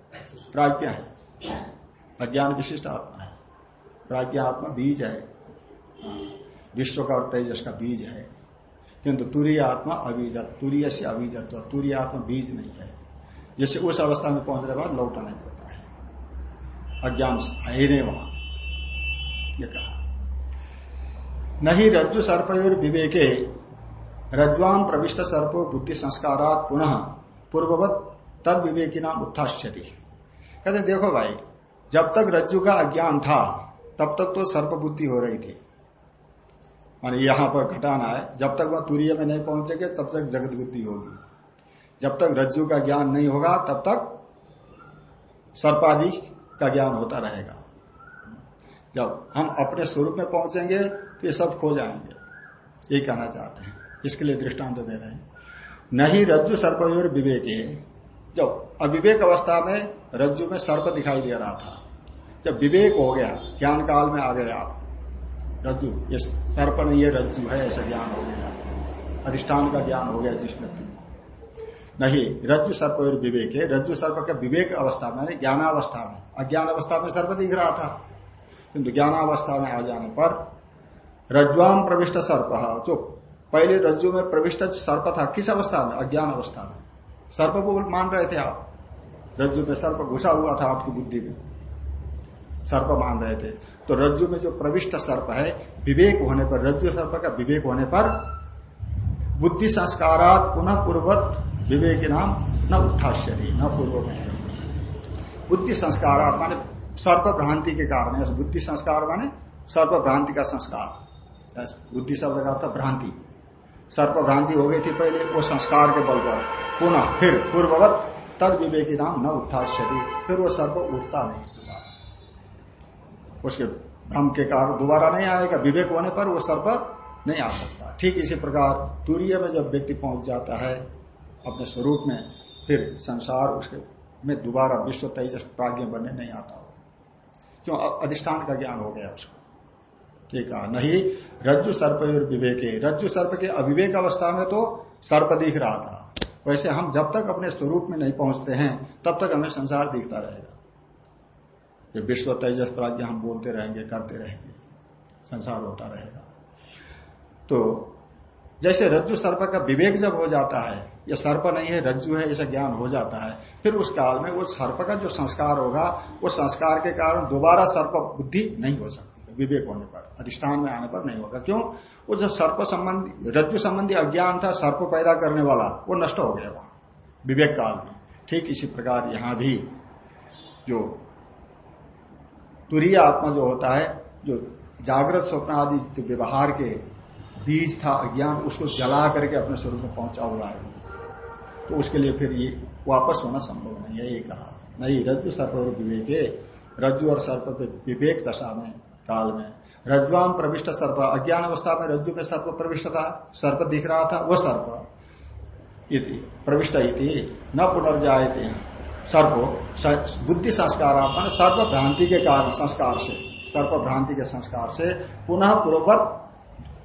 प्राज्ञा है। अज्ञान विशिष्ट आत्मा है। प्राज्ञा आत्मा बीज है। विश्व का और तेजस का बीज है। किंतु तुरीय आत्मा अबीजत तुरीय से अबीजत्व, तुरीय आत्मा बीज नहीं है। जैसे उस अवस्था में पहुँचने के बाद लौटा नहीं पड़ता है। अज्ञान है नहीं वहाँ ये कहा। नहीं रज्जु सर्पयोर विवेके रज्वान प्रविष्ट सर्पो बुद्धि संस्कारात पुनः पूर्ववत तद विवेकी नाम उत्थाश्यति कहते देखो भाई, जब तक रज्जु का अज्ञान था, तब तक तो सर्प बुद्धि हो रही थी। माने यहाँ पर घटाना है। जब तक वह तुरीय में नहीं पहुँचेंगे, तब तक जगत बुद्धि होगी। जब तक रज्जु का ज्ञान नहीं होगा, तब तक सर्पादि का ज्ञान होता रहेगा। जब हम अपने स्वरूप में पहुँचेंगे तो ये सब खो जाएँगे। यही कहना चाहते हैं। इसके लिए दृष्टांत दे रहे हैं। नहीं रज्जु सर्पयोर विवेक। है जब अविवेक अवस्था में रज्जु में सर्प दिखाई दे रहा था। जब विवेक हो गया, ज्ञान काल में आ गए आप। रज्जु, ये सर्प नहीं है रज्जु है, ऐसा ज्ञान हो गया। अधिष्ठान का ज्ञान हो गया जिस व्यक्ति नहीं, रज्जु सर्प और विवेक है। रज्जु सर्प का विवेक अवस्था में ज्ञानावस्था में, अज्ञान अवस्था में सर्प दिख रहा था। किंतु ज्ञानावस्था में आ जाने पर रज्वाम प्रविष्ट सर्प जो पहले रज्जु में प्रविष्ट सर्प था, किस अवस्था में? अज्ञान अवस्था में। सर्प को मान रहे थे आप। रज्जु में सर्प घुसा हुआ था आपकी बुद्धि में। सर्प मान रहे थे। तो रज्जु में जो प्रविष्ट सर्प है, विवेक होने पर, रज्जु सर्प का विवेक होने पर बुद्धि संस्कारात पुनः पूर्वत विवेक नाम न उत्थाश्यति न पूर्व बुद्धि संस्कारात माने सर्प भ्रांति के कारण बुद्धि संस्कार माने सर्प भ्रांति का संस्कार। बुद्धि शब्द का अर्थ भ्रांति। सर्प भ्रांति हो गई थी पहले, वो संस्कार के बल पर। पुनः, फिर पूर्ववत, तद विवेकी नाम न उत्थाश्यति फिर वो सर्प उठता नहीं। उसके भ्रम के कारण दोबारा नहीं आएगा, विवेक होने पर वो सर्प नहीं आ सकता। ठीक इसी प्रकार तूर्य में जब व्यक्ति पहुँच जाता है, अपने स्वरूप में, फिर संसार उसके में दोबारा विश्व तेजस प्राज्ञ बनने नहीं आता। क्यों? अधिष्ठान का ज्ञान हो गया उसको। ये कहा, नहीं, रज्जु सर्प विवेक। रज्जु सर्प के अविवेक अवस्था में तो सर्प दिख रहा था। वैसे हम जब तक अपने स्वरूप में नहीं पहुँचते हैं, तब तक हमें संसार दिखता रहेगा। ये विश्व तेजस प्राज्ञा हम बोलते रहेंगे, करते रहेंगे। संसार होता रहेगा। तो जैसे रज्जु सर्प का विवेक जब हो जाता है, ये सर्प नहीं है, रज्जु है ऐसा ज्ञान हो जाता है। फिर उस काल में वो सर्प का जो संस्कार होगा, वो संस्कार के कारण दोबारा सर्प बुद्धि नहीं हो सकती विवेक होने पर, अधिष्ठान में आने पर नहीं होगा। क्यों? वो जो सर्प संबंधी, रज्जु संबंधी अज्ञान था, सर्प पैदा करने वाला, वो नष्ट हो गया वहाँ, विवेक काल में। ठीक इसी प्रकार यहाँ भी जो तुरीय आत्मा जो होता है, जो जागृत स्वप्न आदि जो व्यवहार के बीज था, अज्ञान, उसको जला करके अपने स्वरूप में पहुँचा हुआ है। तो उसके लिए फिर ये वापस होना संभव नहीं है, ये कहा। नहीं, रज्जु सर्प और विवेक, रज्जु और सर्प विवेक दशा में, काल में। रज्वाम प्रविष्ट सर्प, अज्ञान अवस्था में रज्जु में सर्प प्रविष्ट था, सर्प दिख रहा था वह सर्प। प्रविष्ट न पुनर्जाए सर्प बुद्धि संस्कार मान सर्प भ्रांति के कारण संस्कार से सर्प भ्रांति के संस्कार से पुनः पूर्ववत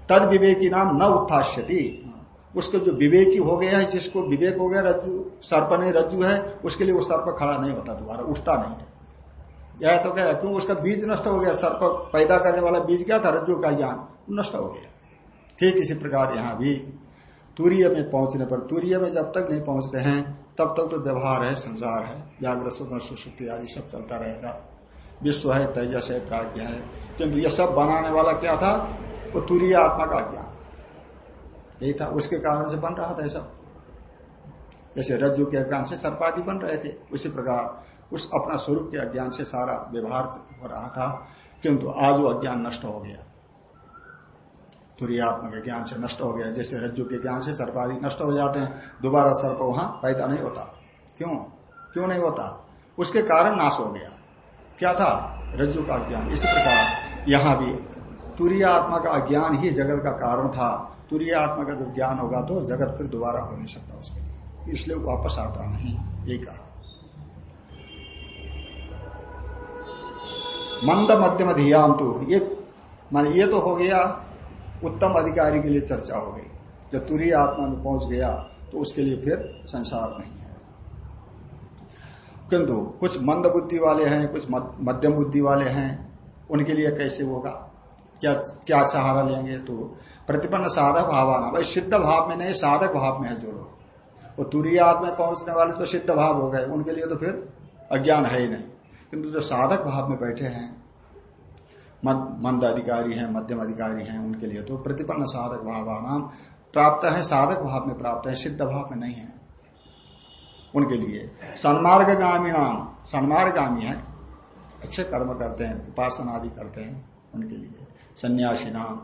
तद विवेकी नाम न उत्थाश्यति उसको जो विवेकी हो गया है जिसको विवेक हो गया, रज्जु, सर्प नहीं, रज्जु है, उसके लिए वो सर्प खड़ा नहीं होता दोबारा, उठता नहीं है। यह तो क्या क्यों उसका बीज नष्ट हो गया, सर्प पैदा करने वाला बीज क्या था, रज्जु का ज्ञान? नष्ट हो गया। ठीक इसी प्रकार यहाँ भी, तूर्य में पहुँचने पर, तूर्य में जब तक नहीं पहुँचते हैं तब तक तो व्यवहार है, संसार है व्याग्र सुशुक्ति आदि सब चलता रहेगा। विश्व है, तेजस है, प्राज्ञ है। किंतु यह सब बनाने वाला क्या था? वो तुरीय आत्मा का ज्ञान। यही था, उसके कारण से बन रहा था सब। जैसे रज्जु के अज्ञान से सर्पादि बन रहे थे, उसी प्रकार उस अपना स्वरूप के अज्ञान से सारा व्यवहार हो रहा था। किंतु आज वो अज्ञान नष्ट हो गया। तुरीयात्मा के ज्ञान से नष्ट हो गया। जैसे रज्जु के ज्ञान से सर्पादि नष्ट हो जाते हैं, दोबारा सर्प वहाँ पैदा नहीं होता। क्यों? क्यों नहीं होता? उसके कारण नाश हो गया। क्या था? रज्जु का ज्ञान। इसी प्रकार यहाँ भी तुरीय आत्मा का अज्ञान ही जगत का कारण था। तुरीय आत्मा का जब ज्ञान होगा तो जगत फिर दोबारा हो नहीं सकता उसके लिए। इसलिए वापस आता नहीं। ये कहा। मंद मध्यम धियाम तो। ये मान ये तो हो गया उत्तम अधिकारी के लिए चर्चा हो गई। जब तुरीय आत्मा में पहुँच गया तो उसके लिए फिर संसार नहीं है। किंतु कुछ मंद बुद्धि वाले हैं, कुछ मध्यम बुद्धि वाले हैं, उनके लिए कैसे होगा? क्या क्या सहारा लेंगे तो? प्रतिपन्न साधक भावाना। भाई सिद्ध भाव में नहीं, साधक भाव में है जो लोग। वो तुरीय आत्मा पहुँचने वाले तो सिद्ध भाव हो गए, उनके लिए तो फिर अज्ञान है ही नहीं। किंतु जो साधक भाव में बैठे हैं मंद अधिकारी हैं मध्यम अधिकारी हैं उनके लिए तो प्रतिपन्न साधक भावान प्राप्त है, साधक भाव में प्राप्त है, सिद्ध भाव में नहीं है उनके लिए। सन्मार्गामी नाम सन्मार्गामी है, अच्छे कर्म करते हैं, उपासना आदि करते हैं उनके लिए। सन्यासी नाम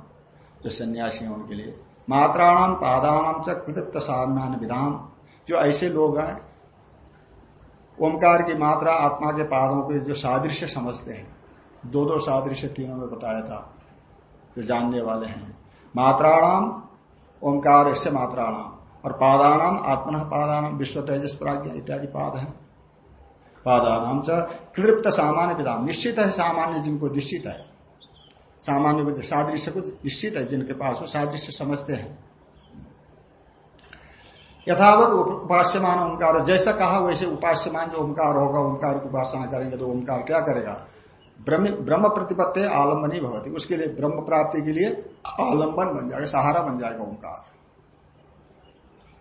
जो सन्यासी हैं उनके लिए। मात्राणाम, पादानाम च कृतृप्त साधना विधान। जो ऐसे लोग हैं, ओंकार की मात्रा आत्मा के पादों के जो सादृश्य समझते हैं दो दो सादृश्य तीनों में बताया था, जो जानने वाले हैं। मात्राणाम ओंकार से मात्राणाम, और पादानाम, आत्मन पादानाम, विश्व तेजस प्राज्ञ इत्यादि पाद है। पादानाम च क्लिप्त सामान्य विधान निश्चित है सामान्य जिनको निश्चित है। सामान्य सादृश्य को निश्चित है, जिनके पास वो सादृश्य समझते हैं। यथावत उपास्यमान ओंकार, जैसा कहा वैसे उपास्यमान जो ओंकार होगा, ओंकार की उपासना करेंगे तो ओंकार क्या करेगा? ब्रह्म प्रतिपत्ति आलंबन ही भवती। उसके लिए ब्रह्म प्राप्ति के लिए आलंबन बन जाएगा, सहारा बन जाएगा ओंकार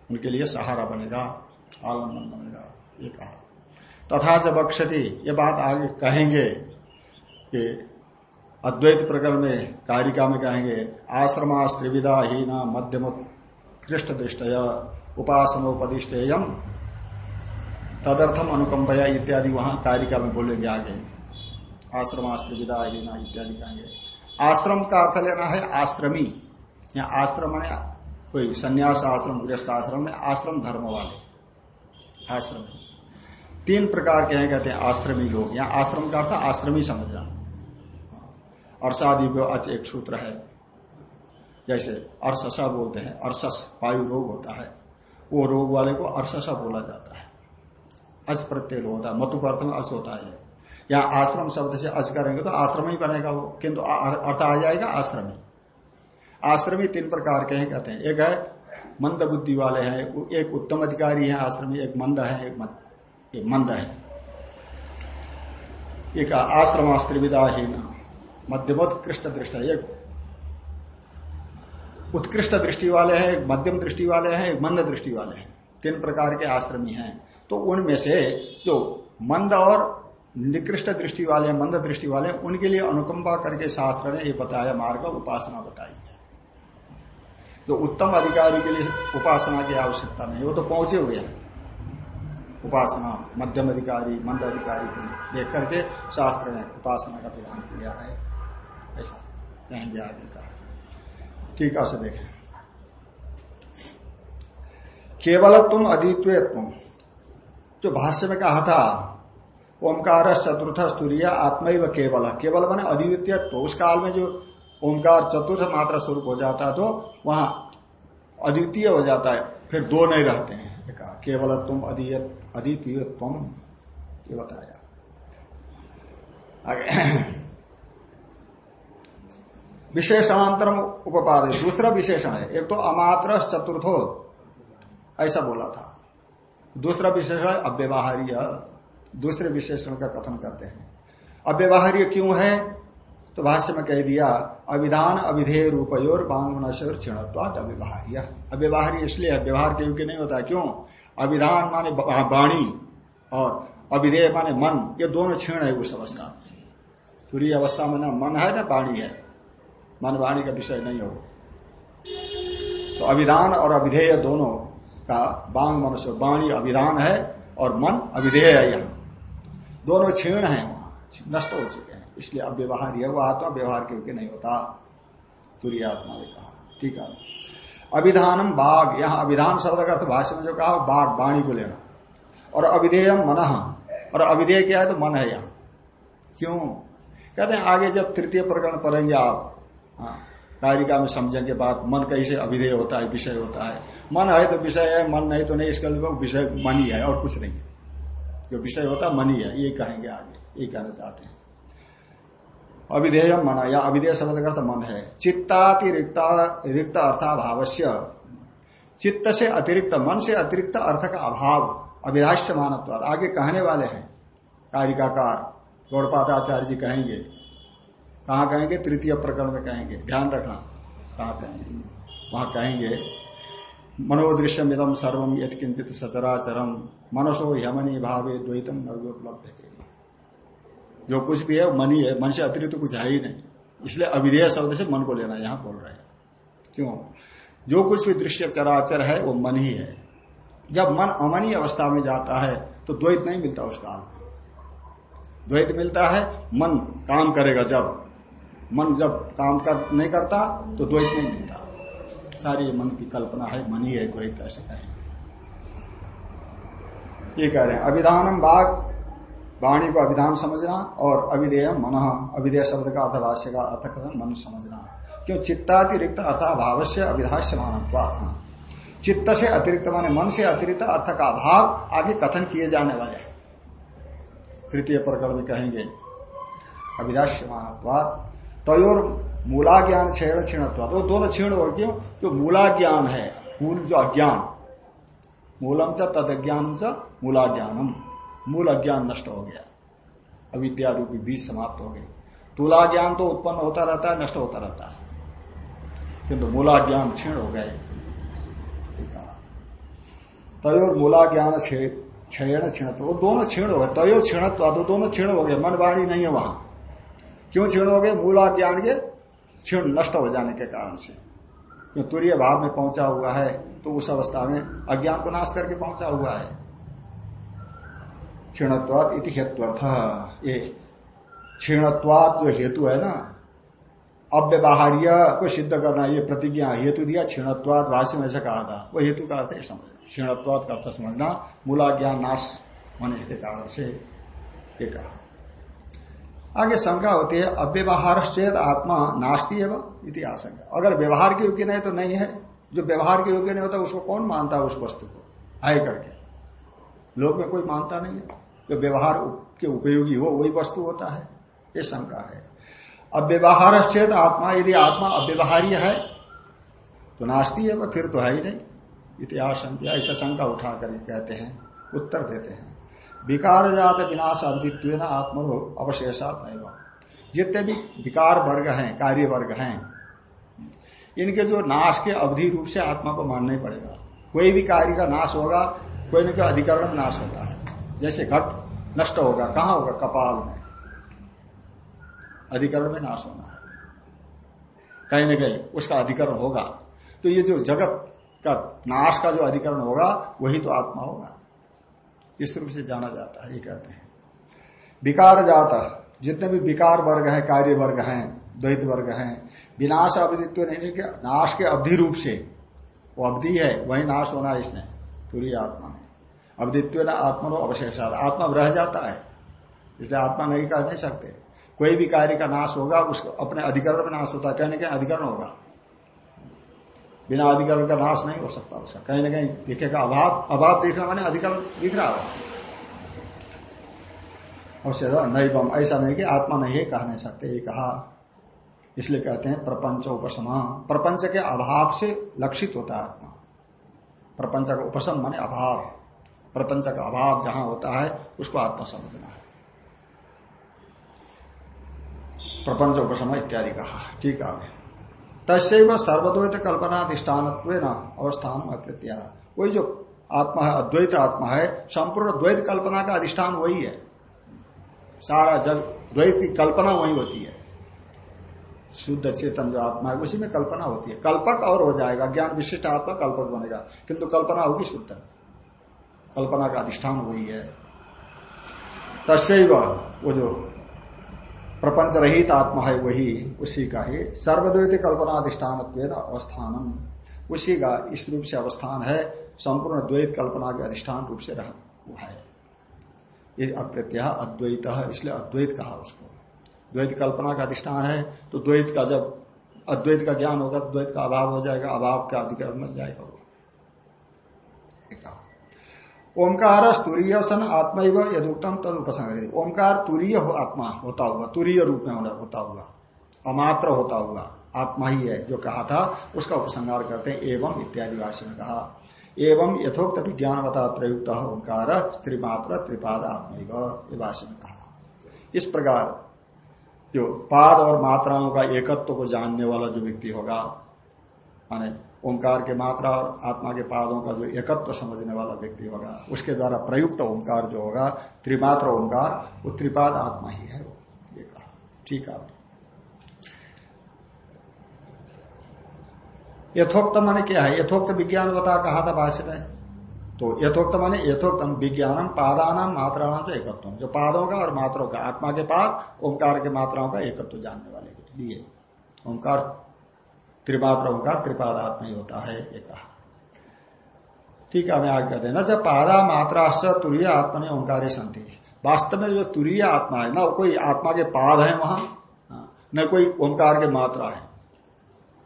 उनके लिए सहारा बनेगा, आलंबन बनेगा, ये कहा। तथा जब बक्षति ये बात आगे कहेंगे कि अद्वैत प्रकरण में कारिका में कहेंगे आश्रमा त्रिविधा हीना मध्यम कृष्ण दृष्टय उपासनोपदिष्टेयम। तदर्थम अनुकंपया इत्यादि वहाँ कारिका में बोलेंगे आगे। आश्रमास्त्र विदा हीना इत्यादि कहेंगे। आश्रम का अर्थ लेना है आश्रमी। या आश्रम है कोई संन्यास आश्रम, गृहस्थ आश्रम में आश्रम धर्म वाले। आश्रम। तीन प्रकार के हैं, कहते हैं आश्रमी लोग। यहाँ आश्रम का अर्थ आश्रमी समझना। अर्षादि अच एक सूत्र है। जैसे अर्शसा बोलते हैं अर्शस वायु रोग होता है। वो रोग वाले को अर्शसा बोला जाता है। अच प्रत्यय होता है मतु अर्थ में अच होता है। यहाँ आश्रम शब्द से अच करेंगे तो आश्रम ही बनेगा वो किंतु अर्थ आ जाएगा आश्रमी आश्रमी तीन प्रकार के हैं कहते हैं। एक है मंद बुद्धि वाले हैं एक उत्तम अधिकारी है आश्रमी एक मंद है एक, एक मंद है। एक आश्रमास्त्रिविदाहीन मध्यमोत्कृष्ट दृष्टि एक उत्कृष्ट दृष्टि वाले हैं एक मध्यम दृष्टि वाले हैं एक मंद दृष्टि वाले हैं। तीन प्रकार के आश्रमी हैं। तो उनमें से जो मंद और निकृष्ट दृष्टि वाले, मंद दृष्टि वाले, उनके लिए अनुकंपा करके शास्त्र ने ये बताया मार्ग, उपासना बताई है। जो उत्तम अधिकारी के लिए उपासना की आवश्यकता नहीं, वो तो पहुँचे हुए हैं। उपासना, मध्यम अधिकारी, मंद अधिकारी को देख करके शास्त्र ने उपासना का विधान किया है। ऐसा कहेंगे आगे का। टीका से देखें। केवल तुम अद्वितीय जो भाष्य में कहा था ओंकार चतुर्थ स्तूर्य आत्मा व केवल केवल बने अद्वितीय तो उस काल में जो ओंकार चतुर्थ मात्रा स्वरूप हो जाता है तो वहाँ अद्वितीय हो जाता है, फिर दो नहीं रहते हैं। केवल तुम अद्वितीय तुम ये बताया। आगे। विशेषणांतरम उपादे दूसरा विशेषण है। एक तो अमात्र चतुर्थो, ऐसा बोला था। दूसरा विशेषण है अव्यवहार्य। दूसरे विशेषण का कथन करते हैं। अव्यवहार्य क्यों है? तो भाष्य में कह दिया, अविधान अविधेय रूपयोर बांग बांगुनशोर क्षणत्वाद अव्यवहार्य। अव्यवहार्य इसलिए व्यवहार के योग्य नहीं होता, क्यों? अविधान माने वाणी और अविधेय माने मन, ये दोनों क्षीण है उस अवस्था में। पूरी अवस्था में ना मन है, ना वाणी है। मन वाणी का विषय नहीं हो तो अभिधान और अविधेय दोनों का बांग मनुष्य वाणी अभिधान है और मन अविधेय है यहाँ। दोनों क्षीण है वहाँ, नष्ट हो चुके हैं। इसलिए अब व्यवहार यह वो आत्मा व्यवहार क्योंकि नहीं होता तुरी आत्मा ने कहा। ठीक है। अभिधानम बाघ यहाँ अभिधान शब्द का अर्थ भाष्य में जो कहा बाघ वाणी को लेना। और अविधेयम मन, और अविधेय क्या है तो मन है यहाँ। क्यों? कहते हैं, आगे जब तृतीय प्रकरण पढ़ेंगे आप हाँ कारिका में समझने के बाद मन कैसे अभिधेय होता है, विषय होता है। मन है तो विषय है, मन नहीं तो नहीं, इसका विषय मन ही है, और कुछ नहीं है। जो विषय होता है मन ही ये कहेंगे आगे, ये कहना चाहते हैं। अविधेय मन या अविधेय शब्द का मन है। चित्तातिरिक्त, रिक्त अर्थाभावश्य चित्त से अतिरिक्त, मन से अतिरिक्त अर्थ का अभाव अभिधाष्य मानव आगे कहने वाले हैं, कारिकाकार, गौड़पादाचार्य जी कहेंगे। कहा कहेंगे? तृतीय प्रकरण में कहेंगे। ध्यान रखना, कहा कहेंगे? वहाँ कहेंगे मनोदृश्य मिदम सर्वम यथ किंचित सचराचरम। मनसो यमनी भावे द्वैतम नव्योपलब्ध जो कुछ भी है, मन ही है मन से अतिरिक्त तो कुछ है ही नहीं। इसलिए अविधेय शब्द से मन को लेना यहाँ बोल रहे हैं। क्यों? जो कुछ भी दृश्य चराचर है, वो मन ही है। जब मन अमनी अवस्था में जाता है तो द्वैत नहीं मिलता उस काल में। द्वैत मिलता है, मन काम करेगा जब। मन जब काम कर, नहीं करता तो द्वैत नहीं मिलता। सारी मन की कल्पना है, मन ही है द्वैत ऐसे कहें ये कह रहे हैं, अभिधानम बाघ वाणी को अभिधान समझना और अविधेय मन अविधेय शब्द का अर्थभाष्य का अर्थ करना मन समझना। क्यों? चित्तातिरिक्त अर्थाभाव से अभिधाष्य मानव चित्त से अतिरिक्त माने मन से अतिरिक्त अर्थ का अभाव आगे कथन किए जाने वाले हैं। तृतीय प्रकरण में कहेंगे अभिधाष्य मानव तयोर मूला ज्ञान क्षीण क्षीणत्व वो दोनों क्षीण हो क्यों जो मूला ज्ञान है, मूल जो अज्ञान। मूलम च तद ज्ञान च मूला ज्ञानम मूल अज्ञान नष्ट हो गया। अविद्या रूपी बीज समाप्त हो गई तुला ज्ञान तो उत्पन्न होता रहता है, नष्ट होता रहता है। किंतु मूला ज्ञान क्षीण हो गए। तयोर मूला ज्ञान क्षण क्षीण वो दोनों क्षीण हो गए। तयो क्षीणत्व तो दोनों क्षीण हो गए। मन वाणी नहीं है वहाँ। क्यों क्षीण हो गए? मूला ज्ञान के क्षीण नष्ट हो जाने के कारण से। क्यों तुरीय भाव में पहुँचा हुआ है तो उस अवस्था में अज्ञान को नाश करके पहुँचा हुआ है। क्षीणत्वाद इति हेत्वर्थ। ये क्षीणत्वाद जो हेतु है ना, अव्यवहार्य को सिद्ध करना, ये प्रतिज्ञा, हेतु दिया क्षीणत्वाद भाष्य में ऐसा कहा था। वो हेतु का अर्थ समझ क्षीणत्वाद का अर्थ समझना मूला ज्ञान नाश होने के कारण से ये कहा। आगे शंका होती है अव्यवहार चेत आत्मा नास्ती एवं इति आशंका। अगर व्यवहार के योग्य नहीं तो नहीं है। जो व्यवहार के योग्य नहीं होता, उसको कौन मानता है उस वस्तु को? आय करके। लोग में कोई मानता नहीं है। जो व्यवहार के उपयोगी हो, वही वस्तु होता है। ये शंका है। अव्यवहार चेत आत्मा, यदि आत्मा अव्यवहार्य है तो नास्ती है फिर तो है ही नहीं। इतिहास ऐसा शंका उठा कर कहते हैं, उत्तर देते हैं। विकार जात विनाश अवधित्व आत्म अवशेषात नहीं जितने भी विकार वर्ग हैं, कार्य वर्ग हैं, इनके जो नाश के अवधि रूप से आत्मा को मानना ही पड़ेगा। कोई भी कार्य का नाश होगा, कोई न कोई अधिकरण नाश होता है। जैसे घट नष्ट होगा, कहाँ होगा? कपाल में। अधिकरण में नाश होना है। कहीं ना कहीं उसका अधिकरण होगा। तो ये जो जगत का नाश का जो अधिकरण होगा, वही तो आत्मा होगा। इस रूप से जाना जाता है, ये कहते हैं। विकार जाता जितने भी विकार वर्ग हैं, कार्य वर्ग हैं, द्वैत वर्ग हैं, विनाश अवधित्व नहीं के नाश के अवधि रूप से, वो अवधि है, वही नाश होना है इसने पूरी आत्मा में। अवधित्व न आत्मा अवशेषाद आत्मा रह जाता है, इसलिए आत्मा नहीं कर नहीं सकते। कोई भी कार्य का नाश होगा, उसको अपने अधिकरण में नाश होता है। कहने के अधिकरण होगा। बिना अधिकरण का नाश नहीं हो सकता उसका। कहीं ना कहीं दिखेगा अभाव अभाव देखना माने अधिकरण दिख रहा होगा। अवश्य नहीं बम ऐसा नहीं कि आत्मा नहीं है, कह नहीं सकते, ये कहा। इसलिए कहते हैं प्रपंच उपशम। प्रपंच के अभाव से लक्षित होता है आत्मा। प्रपंच का उपशम माने अभाव। प्रपंच का अभाव जहाँ होता है, उसको आत्मा समझना है। प्रपंच उपशम इत्यादि कहा। ठीक है तस्व सर्वद्वैत कल्पना अधिष्ठान अवस्थान अप्रत्या वही जो आत्मा है, अद्वैत आत्मा है, संपूर्ण द्वैत कल्पना का अधिष्ठान वही है। सारा जग, द्वैत की कल्पना वही होती है। शुद्ध चेतन जो आत्मा है, उसी में कल्पना होती है। कल्पक और हो जाएगा, ज्ञान विशिष्ट आत्मा कल्पक बनेगा। किंतु कल्पना होगी शुद्ध। कल्पना का अधिष्ठान वही है। तस्व वो जो प्रपंच रहित आत्मा है वही, उसी का ही सर्वद्वैत कल्पना अधिष्ठान अवस्थान उसी का इस रूप से अवस्थान है, संपूर्ण द्वैत कल्पना के अधिष्ठान रूप से रहा है। ये अप्रत्या अद्वैत, इसलिए अद्वैत कहा उसको। द्वैत कल्पना का अधिष्ठान है तो द्वैत का जब अद्वैत का ज्ञान होगा तो द्वैत का अभाव हो जाएगा, अभाव का अधिकरण बन जाएगा। ओंकार स्तूरीय सन आत्मा यदुक्तम तद उपसंग ओंकार तुरीय हो आत्मा, होता हुआ, तुरीय रूप में होता हुआ, अमात्र होता हुआ, आत्मा ही है, जो कहा था, उसका उपसंगार करते हैं, एवं इत्यादि भाष्य में कहा। एवं यथोक्त विज्ञान विज्ञानवता प्रयुक्त ओंकार स्त्री मात्र त्रिपाद आत्मा ये भाष्य में कहा। इस प्रकार, जो पाद और मात्राओं का एकत्व को जानने वाला जो व्यक्ति होगा, माने ओंकार के मात्रा और आत्मा के पादों का जो एकत्व समझने वाला व्यक्ति होगा, उसके द्वारा प्रयुक्त ओंकार जो होगा, त्रिमात्र ओंकार, वो त्रिपाद आत्मा ही है वो। ये कहा। ठीक है। यथोक्त माने क्या है? यथोक्त विज्ञान बता कहा था भाष्य में। तो यथोक्त माने यथोक्त विज्ञानम पादानाम मात्राणाम तो एकत्व जो पादों का और मात्रों का, आत्मा के पाद, ओंकार के मात्राओं का एकत्व जानने वाले लिए। ओंकार त्रिमात्र ओंकार त्रिपादात्म ही होता है ये कहा। ठीक है हमें आगे कहते हैं ना जब पादा मात्राश्च तुरीय आत्मा ने ओंकार संति। वास्तव में जो तुरीय आत्मा है ना कोई आत्मा के पाद है वहाँ हाँ, न कोई ओंकार के मात्रा है।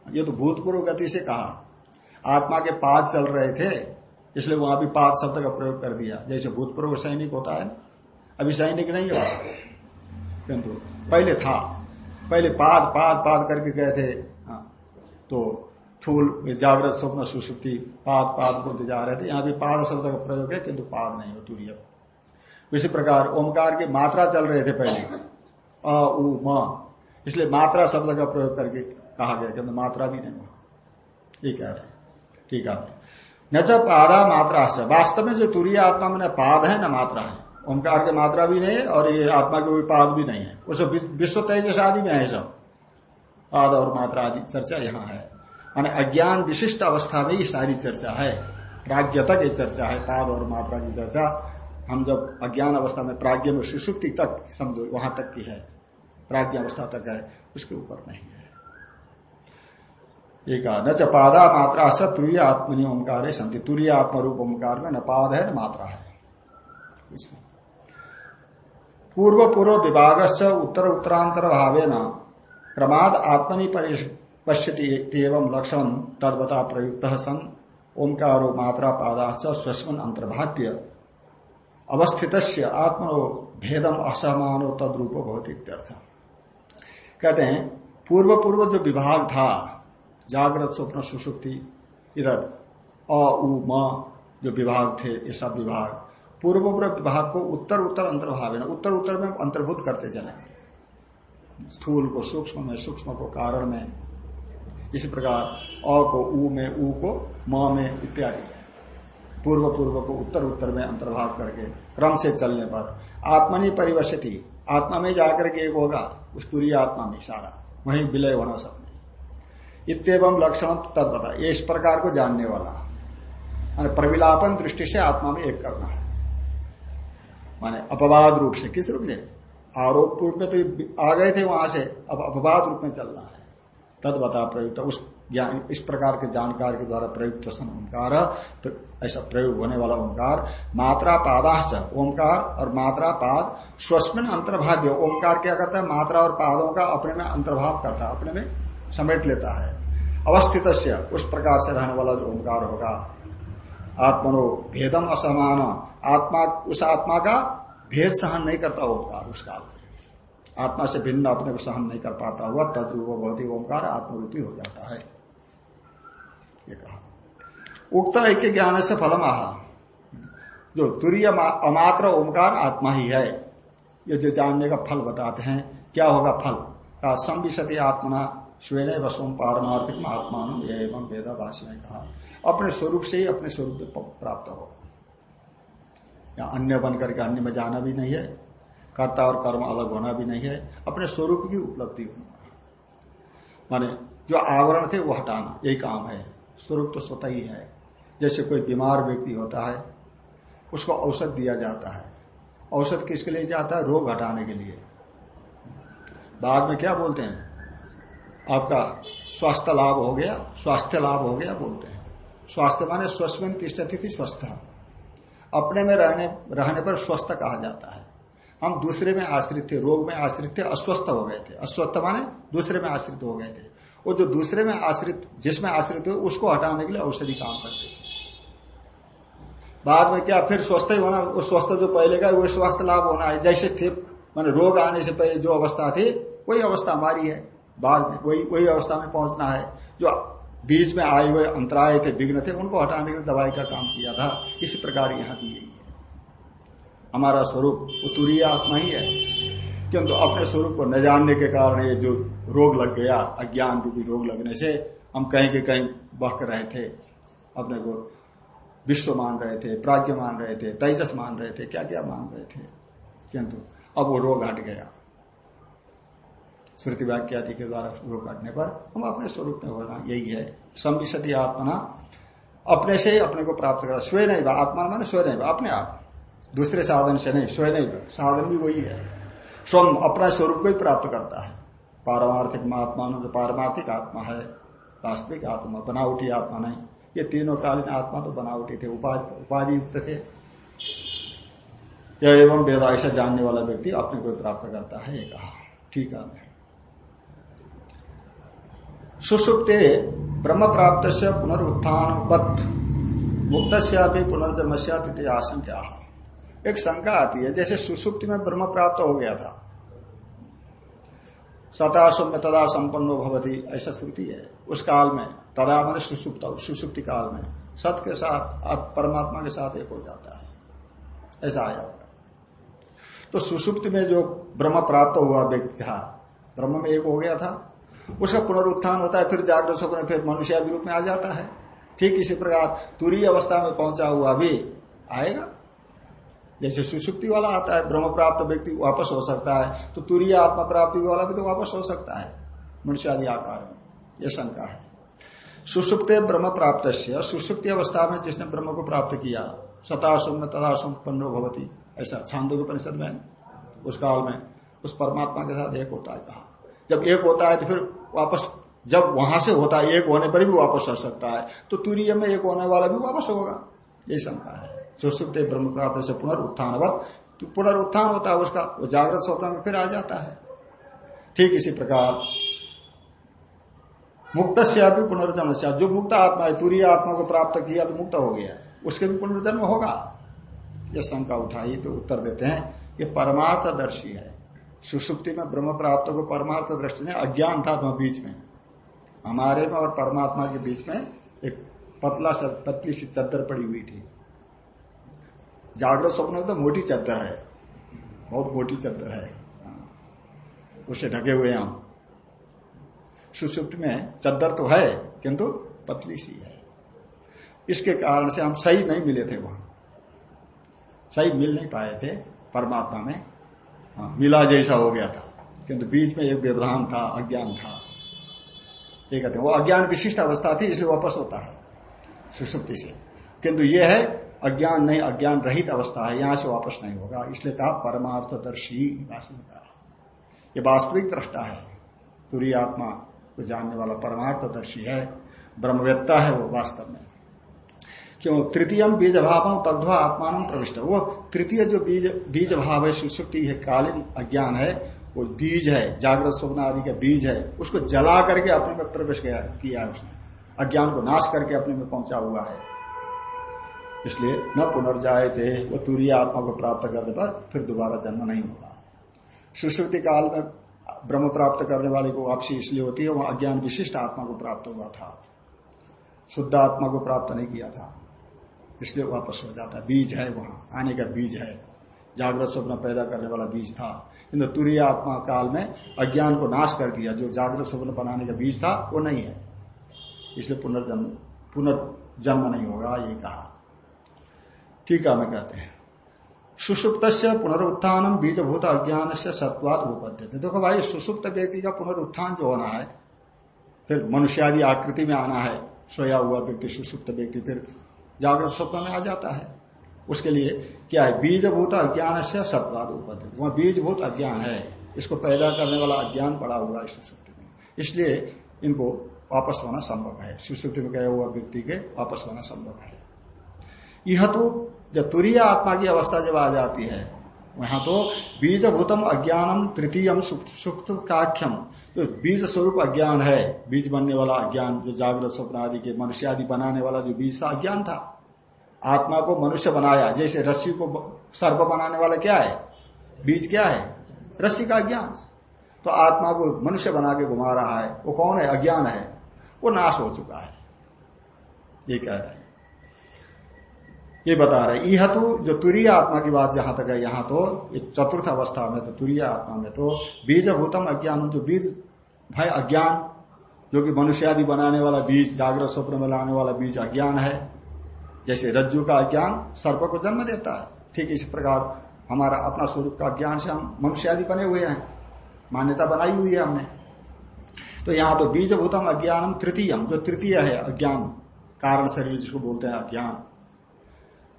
ये तो भूतपूर्व गति से कहा। आत्मा के पाद चल रहे थे इसलिए वहाँ भी पाद शब्द का प्रयोग कर दिया। जैसे भूतपूर्व सैनिक होता है ना अभी सैनिक नहीं है किंतु पहले था। पहले पाद पाद पाद करके गए थे। तो थूल जागृत स्वप्न सुसुप्ति, पाद पाद बोलते जा रहे थे। यहाँ भी पाद शब्द का प्रयोग है, किंतु पाद नहीं हो तुरीय इसी प्रकार ओंकार की मात्रा चल रहे थे पहले। अ, उ, म। इसलिए मात्रा शब्द का प्रयोग करके कहा गया, किंतु मात्रा भी नहीं हुआ। ये कह रहे ठीक है न च पादा मात्रा से। वास्तव में जो तुरीय आत्मा में पाद है, न मात्रा है। ओंकार के मात्रा भी नहीं है और ये आत्मा के पाद भी नहीं है। उस विश्व तेजस आदि में है सब। पाद और मात्रा आदि चर्चा यहाँ है। मान अज्ञान विशिष्ट अवस्था में ही सारी चर्चा है। प्राज्ञ तक ये चर्चा है पाद और मात्रा की चर्चा। हम जब अज्ञान अवस्था में प्राज्ञ में सुसुप्ति तक समझो, वहाँ तक की है। प्राज्ञ अवस्था तक है, उसके ऊपर नहीं है। एक न च पादा मात्रा स तुरीय आत्मनि ओंकार संति। तुरीय आत्म रूप ओंकार में न पाद है, न मात्रा है। पूर्व पूर्व विभाग उत्तर उत्तरांतर भावे न क्रमाद आत्मनि पश्यति एवं लक्षण तद्वता प्रयुक्त सन ओंकारो मात्रा पादाश्च स्वस्मन अंतर्भाग्य अवस्थित आत्मनो भेदम असमानो तद्रूप भौतिक कहते हैं पूर्व पूर्व जो विभाग था जागृत स्वप्न सुसुप्ति इधर अ, उ, म, जो विभाग थे, ये सब विभाग पूर्व पूर्व विभाग को उत्तर उत्तर अंतर्भाव है उत्तर उत्तर में अंतर्भूत करते चलेंगे। स्थूल को सूक्ष्म में, सूक्ष्म को कारण में। इसी प्रकार, अ को उ में, उ को म में इत्यादि। पूर्व पूर्व को उत्तर उत्तर में अंतर्भाव करके, क्रम से चलने पर। आत्मनि परिवशति। आत्मा में जाकर के एक होगा, उस तुरी आत्मा में सारा। वही विलय होना सब इतम लक्षण तद बता ये इस प्रकार को जानने वाला। माने प्रविलापन दृष्टि से आत्मा में एक करना है। माने अपवाद रूप से किस रूप से? आरोप रूप में तो आ गए थे वहाँ से, अब अपवाद रूप में चलना है। तद बता प्रयुक्त, उस ज्ञान इस प्रकार के जानकार के द्वारा प्रयुक्त सन ओंकार तो ऐसा प्रयोग होने वाला ओंकार मात्रा पादाश ओंकार और मात्रा पाद स्वस्मिन अंतर्भाव्य ओंकार क्या करता है? मात्रा और पादों का अपने में अंतर्भाव करता है, अपने में समेट लेता है। अवस्थित उस प्रकार से रहने वाला जो ओंकार होगा। आत्मनो भेदम असमान, आत्मा उस आत्मा का भेद सहन नहीं करता ओंकार उस काल में आत्मा से भिन्न अपने को सहन नहीं कर पाता हुआ तद्रूप भौतिक ओंकार आत्मरूपी हो जाता है। ये कहा। उक्त ऐक्य ज्ञान से फलम आहा। जो तुरीय अमात्र ओंकार आत्मा ही है। ये जो जानने का फल बताते हैं, क्या होगा फल? संविशति आत्मना स्वेन वसुम पारमार्थिक आत्मान एवं वेदा भाष्य ने कहा। अपने स्वरूप से ही अपने स्वरूप प्राप्त होगा या अन्य बन करके अन्य में जाना भी नहीं है, कर्ता और कर्म अलग होना भी नहीं है, अपने स्वरूप की उपलब्धि होना माने जो आवरण थे वो हटाना, यही काम है। स्वरूप तो स्वतः ही है। जैसे कोई बीमार व्यक्ति होता है, उसको औषध दिया जाता है। औषध किसके लिए जाता है? रोग हटाने के लिए। बाद में क्या बोलते हैं? आपका स्वास्थ्य लाभ हो गया, स्वास्थ्य लाभ हो गया बोलते हैं। स्वास्थ्य माने स्वस्थ तिष्ठती थी, स्वस्थ। अपने में रहने रहने पर स्वस्थ कहा जाता है। हम दूसरे में आश्रित थे, रोग में आश्रित थे, अस्वस्थ हो गए थे। अस्वस्थ माने दूसरे में आश्रित हो गए थे। वो जो दूसरे में आश्रित जिसमें आश्रित हुए, उसको हटाने के लिए औषधि काम करते थे। बाद में क्या, फिर स्वस्थ ही होना स्वस्थ जो पहले का, वो स्वास्थ्य लाभ होना है। जैसे थे, मान रोग आने से पहले जो अवस्था थी, वही अवस्था हमारी है। बाद में, वही वही अवस्था में पहुँचना है। जो बीच में आए हुए अंतराय थे, विघ्न थे, उनको हटाने के लिए दवाई का काम किया था। इसी प्रकार यहाँ भी यही है। हमारा स्वरूप उत्तरीय आत्मा ही है। किंतु अपने स्वरूप को न जानने के कारण ये जो रोग लग गया, अज्ञान रूपी रोग लगने से, हम कहीं के कहीं बहक रहे थे, अपने को विश्व मान रहे थे, प्राज्ञ मान रहे थे, तेजस मान रहे थे क्या क्या मान रहे थे। किंतु अब वो रोग हट गया। श्रुति वाक्य आदि के द्वारा रोग काटने पर हम अपने स्वरूप में होना यही है। संविशति आत्मना, अपने से ही अपने को प्राप्त करा। स्वयं नहीं आत्मा माने स्वयं नहीं अपने आप। दूसरे साधन से नहीं, स्वयं नहीं साधन भी वही है। स्वयं अपना स्वरूप को ही प्राप्त करता है। पारमार्थिक आत्मा जो पारमार्थिक आत्मा है। वास्तविक आत्मा, बनावटी आत्मा नहीं। ये तीनों कालीन आत्मा तो बनावटी थे उपाधि युक्त थे। एवं वेदा जानने वाला व्यक्ति अपने को प्राप्त करता है, ये कहा। ठीक है। सुसुप्ते ब्रह्म प्राप्त से पुनरुत्थान मुक्त से पुनर्जन्म आशंका। एक शंका आती है, जैसे सुसुप्ति में ब्रह्म प्राप्त हो गया था सताशो में तदा संपन्नो भवती, ऐसा श्रुति है। उस काल में, तदा मैंने सुसुप्त सुसुप्ति काल में, सत के साथ परमात्मा के साथ एक हो जाता है। ऐसा आया होगा तो सुसुप्ति में जो ब्रह्म प्राप्त हुआ व्यक्ति था ब्रह्म में एक हो गया था उसका पुनरुत्थान होता है, फिर जागृत स्वप्न, फिर मनुष्य आदि रूप में आ जाता है। ठीक इसी प्रकार तुरी अवस्था में पहुँचा हुआ भी आएगा। जैसे सुसुप्ति वाला आता है, ब्रह्म प्राप्त व्यक्ति वापस हो सकता है तो तुरीय आत्मा प्राप्ति वाला भी तो वापस हो सकता है मनुष्य आदि आकार में। यह शंका है। सुसुप्त ब्रह्म प्राप्त सुसुप्ति अवस्था में जिसने ब्रह्म को प्राप्त किया सताशुम में तदाशुम पन्नो भवती, ऐसा छांदो के परिषद में, उस काल में, उस परमात्मा के साथ एक होता है कहा। जब एक होता है तो फिर वापस, जब वहाँ से होता है, एक होने पर भी वापस आ सकता है तो तुरीय में एक होने वाला भी वापस होगा। ये शंका है। सुसुप्त ब्रह्म प्राप्त से पुनरुत्थान तो पुनरुत्थान होता है, उसका वो जागृत स्वप्न में फिर आ जाता है। ठीक इसी प्रकार मुक्त से भी पुनर्जन्म से, जो मुक्त आत्मा है, तुरीय आत्मा को प्राप्त किया तो मुक्त हो गया, उसके भी पुनर्जन्म होगा। ये शंका उठाई तो उत्तर देते हैं, ये परमार्थदर्शी है। सुसुप्ति में ब्रह्म प्राप्त को परमार्थ दृष्टि ने अज्ञान था बीच में। हमारे में और परमात्मा के बीच में एक पतला सा पतली सी चद्दर पड़ी हुई थी। जागृत स्वप्न तो मोटी चद्दर है। बहुत मोटी चद्दर है। उसे ढके हुए हम। सुसुप्त में चद्दर तो है किंतु पतली सी है। इसके कारण से हम सही नहीं मिले थे वहाँ। सही मिल नहीं पाए थे परमात्मा में। हाँ, मिला जैसा हो गया था। किंतु बीच में एक व्यवधान था, अज्ञान था। ये कहते हैं, वो अज्ञान विशिष्ट अवस्था थी, इसलिए वापस होता है, सुसुप्ति से। किंतु ये है, अज्ञान नहीं, अज्ञान रहित अवस्था है, यहाँ से वापस नहीं होगा। इसलिए कहा, परमार्थदर्शी वास्तव कहा ये वास्तविक दृष्टा है। तुरी आत्मा को जानने वाला परमार्थदर्शी है, ब्रह्मवेत्ता है वो वास्तव में। क्यों? तृतीय बीज भाव तद्वा आत्मान प्रविष्ट। वो तृतीय जो बीज बीज भाव है, सुसुप्ति है, कालीन अज्ञान है, वो बीज है, जागृत स्वप्न आदि का बीज है, उसको जला करके अपने में प्रवेश किया है उसने। अज्ञान को नाश करके अपने में पहुँचा हुआ है। इसलिए न पुनर्जाए थे वो तुरीय आत्मा को प्राप्त करने पर फिर दोबारा जन्म नहीं होगा। सुश्रुति काल में ब्रह्म प्राप्त करने वाले को वापसी इसलिए होती है, वह अज्ञान विशिष्ट आत्मा को प्राप्त हुआ था। शुद्ध आत्मा को प्राप्त नहीं किया था। इसलिए वापस हो जाता है। बीज है वहाँ, आने का बीज है। जागृत स्वप्न पैदा करने वाला बीज था। किन्तु तुरीय आत्मा काल में अज्ञान को नाश कर दिया। जो जागृत स्वप्न बनाने का बीज था, वो नहीं है। इसलिए पुनर्जन्म पुनर्जन्म नहीं होगा, ये कहा। ठीक है मैं कहते हैं। सुषुप्त से पुनरुत्थान बीजभूत अज्ञान से सत्वाद उपद्य देखो भाई, सुषुप्त व्यक्ति का पुनरुत्थान जो होना है, फिर मनुष्यादि आकृति में आना है, सोया हुआ व्यक्ति, सुषुप्त व्यक्ति, फिर जागृत स्वप्न में आ जाता है। उसके लिए क्या है? बीजभूत अज्ञान से सत्वाद उपद्ध वहाँ बीजभूत अज्ञान है। इसको पैदा करने वाला अज्ञान पड़ा हुआ है सुसुप्ति में। इसलिए इनको वापस होना संभव है। सुसुप्ति में गया हुआ व्यक्ति के वापस होना संभव है। यह तो जब तुरीय आत्मा की अवस्था जब आ जाती है वहाँ तो बीजभूतम अज्ञानम तृतीयम सुप्त काख्यम जो बीज स्वरूप अज्ञान है। बीज बनने वाला अज्ञान, जो जागृत स्वप्न आदि के मनुष्य आदि बनाने वाला जो बीज था, अज्ञान था। आत्मा को मनुष्य बनाया। जैसे रस्सी को सर्प बनाने वाला क्या है? बीज क्या है? रस्सी का अज्ञान। तो आत्मा को मनुष्य बना के घुमा रहा है। वो कौन है? अज्ञान है। वो नाश हो चुका है। ये कह रहे हैं। ये बता रहे यह तो जो तुरीय आत्मा की बात जहाँ तक है, यहाँ तो चतुर्थ अवस्था में तो तुरीय आत्मा में तो बीज भूतम अज्ञान, जो बीज भाई अज्ञान, जो कि मनुष्य आदि बनाने वाला बीज, जागृत स्वप्न में लाने वाला बीज अज्ञान है। जैसे रज्जु का अज्ञान सर्प को जन्म देता है। ठीक इसी प्रकार हमारा अपना स्वरूप का ज्ञान से हम मनुष्य आदि बने हुए हैं। मान्यता बनाई हुई है हमने। तो यहाँ तो बीजभूतम अज्ञानम तृतीयम, जो तृतीय है अज्ञान, कारण शरीर जिसको बोलते हैं अज्ञान।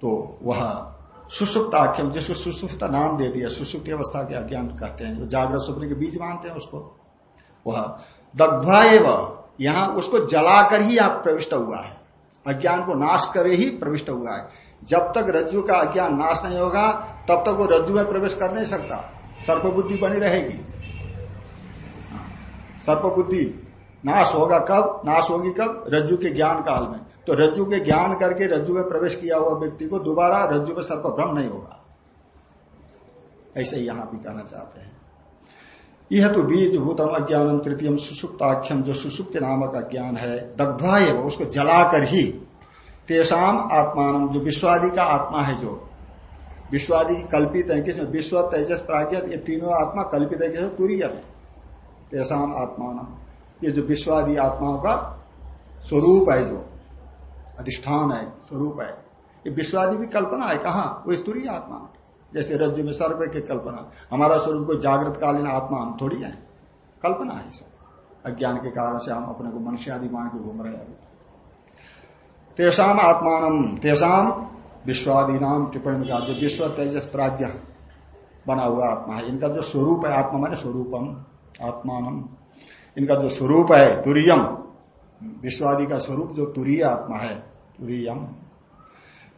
तो वह सुसुप्त आख्यम जिसको सुसुप्त नाम दे दिया, सुसुप्त अवस्था के अज्ञान कहते हैं, जो जागृत स्वप्न के बीज मानते हैं उसको, वह दग्धा एवं, यहाँ उसको जलाकर ही आप प्रविष्ट हुआ है, अज्ञान को नाश करे ही प्रविष्ट हुआ है। जब तक रज्जु का अज्ञान नाश नहीं होगा, तब तक वो रज्जु में प्रवेश कर नहीं सकता सर्प बुद्धि बनी रहेगी। सर्प बुद्धि नाश होगा कब? नाश होगी कब? रज्जु के ज्ञान काल में। तो रज्जु के ज्ञान करके रज्जु में प्रवेश किया हुआ व्यक्ति को दोबारा रज्जु में सर्प भ्रम नहीं होगा। ऐसे यहाँ भी कहना चाहते हैं। यह तो बीज भूतम अज्ञानम तृतीय सुसुप्ताख्यम, जो सुसुप्त नामक अज्ञान है दग्धा है उसको जलाकर ही तेषाम आत्मान, जो विश्वादि का आत्मा है जो, विश्वादि कल्पित है, किसमें? विश्व, तेजस, प्राज्ञ, ये तीनों आत्मा कल्पित है, किसमें? तुरीय में तेषाम आत्मान। ये जो विश्वादि आत्माओं का स्वरूप है जो अधिष्ठान है, स्वरूप है। ये विश्वादि भी कल्पना है, कहा? वो स्तूरी आत्मा जैसे रज्जु में सर्व की कल्पना। हमारा स्वरूप को जागृत कालीन आत्मा हम थोड़ी है। कल्पना है सब। अज्ञान के कारण से हम अपने को मनुष्य आदि मान के घूम रहे हैं तेषाम आत्मान तेषाम विश्वादी नाम टिप्पणी का जो विश्व तेजस प्राज्ञ बना हुआ आत्मा है, इनका जो स्वरूप है आत्मा, माने स्वरूपम आत्मान इनका जो स्वरूप है, तुरियम विश्वादि का स्वरूप जो तुरीय आत्मा है, तुरीयम,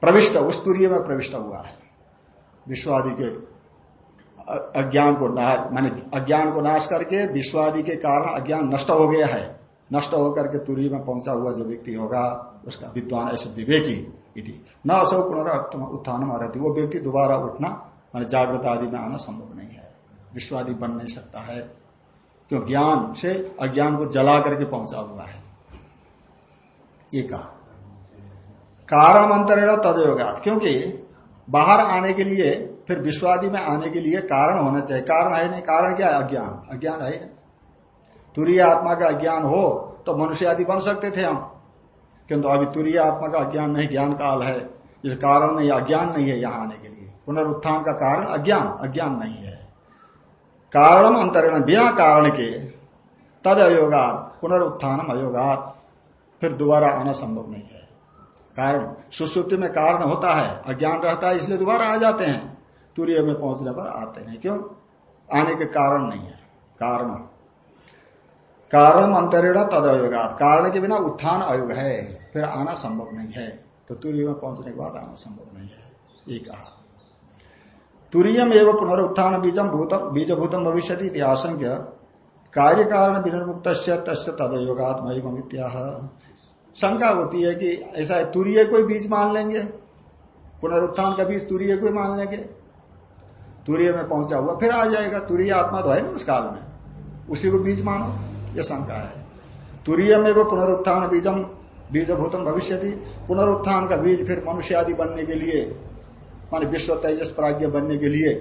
प्रविष्ट, उस तुरीय में प्रविष्ट हुआ है। विश्वादि के अज्ञान को माने अज्ञान को नाश करके विश्वादि के कारण अज्ञान नष्ट हो गया है। नष्ट होकर के तुरी में पहुँचा हुआ जो व्यक्ति होगा, उसका विद्वान ऐसे विवेकी यदि न असो पुनर्तम उत्थान रहती वो व्यक्ति दोबारा उठना, मान जागृत आदि में आना संभव नहीं है। विश्वादि बन नहीं सकता है। क्यों? ज्ञान से अज्ञान को जला करके पहुँचा हुआ है। ये कहा। कारण अंतरेण तदयोगात, क्योंकि बाहर आने के लिए, फिर विश्वादि में आने के लिए कारण होना चाहिए। कारण है नहीं, कारण क्या है? अज्ञान। अज्ञान है नहीं। तुरीय आत्मा का अज्ञान हो तो मनुष्य आदि बन सकते थे हम। किंतु अभी तुरीय आत्मा का अज्ञान नहीं, ज्ञान काल है। इस कारण नहीं, अज्ञान नहीं है यहाँ आने के लिए। पुनरुत्थान का कारण अज्ञान अज्ञान नहीं है। कारण अंतरण बिना कारण के तद अयोगात पुनरुत्थान अयोगात। फिर दोबारा आना संभव नहीं है। कारण, सुश्रुति में कारण होता है, अज्ञान रहता है, इसलिए दोबारा आ जाते हैं। तुरीय में पहुँचने पर आते नहीं। क्यों? आने के कारण नहीं है। कारण। कारण अंतरेण तद कारण के बिना उत्थान अयोग है। फिर आना संभव नहीं है। तो तुरीय में पहुँचने के बाद आना संभव नहीं है। ये कहा। तुरीयम एवं पुनरुत्थान बीजम भूतम, बीजभूतम भविष्य आशंक्य। कार्य कारण विनिर्मुक्त तस्य शंका होती है कि ऐसा है तुरीय कोई बीज मान लेंगे? पुनरुत्थान का बीज तुरीय कोई मान लेंगे? तुरीय में पहुँचा हुआ, फिर आ जाएगा। तुरीय आत्मा तो है ना उस काल में। उसी को बीज मानो, ये शंका है। तुरीय में वो पुनरुत्थान बीजम, बीजभूतम भविष्य पुनरुत्थान का बीज फिर मनुष्य आदि बनने के लिए, माने विश्व तेजस प्राज्ञ बनने के लिए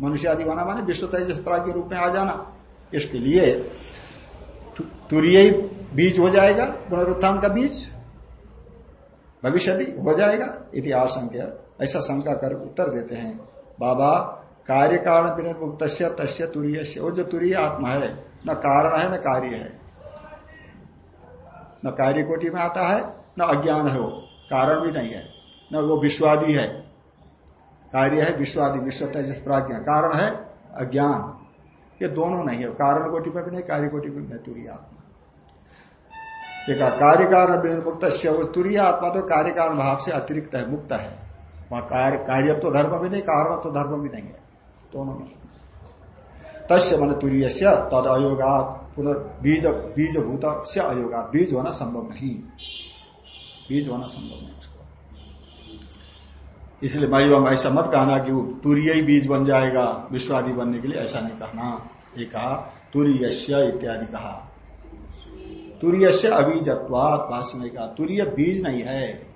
मनुष्य आदि बना माने विश्व तेजस प्राज्ञ रूप में आ जाना। इसके लिए तुरीय बीज हो जाएगा, पुनरुत्थान का बीज भविष्य हो जाएगा इतिहास ऐसा शंका कर उत्तर देते हैं। बाबा कार्य कारण विनिर्मुक्त तस्य तुरीय वो जो तुरीय आत्मा है, न कारण है, न कार्य है। न कार्य कोटि में आता है, न अज्ञान है वो। कारण भी नहीं है। न वो विश्वादी है। कार्य है विश्वादी विश्व तेजस प्राज्ञा। कारण है अज्ञान। ये दोनों नहीं है। कारण कोटि में भी नहीं कार्य कोटि में भी नहीं आत्मा। एक कार्य कारण विनिर्मुक्त वो तुरीय आत्मा तो कार्य कारण भाव से अतिरिक्त है, मुक्त है। वहाँ कार्य कार्य तो धर्म भी नहीं, कारण तो धर्म भी नहीं है। दोनों में। तस्य मन तुरीय से तद अयोगात पुनर्बीज बीज भूत से अयोगात। बीज होना संभव नहीं। बीज होना संभव नहीं उसको। इसलिए मैं ऐसा मत कहना कि वो तुरीय बीज बन जाएगा, विश्वादी बनने के लिए, ऐसा नहीं कहना। ये कहा तुरीय इत्यादि कहा। तुरीय से अबीजत्वात भाष्य में कहा, तुरीय बीज नहीं है।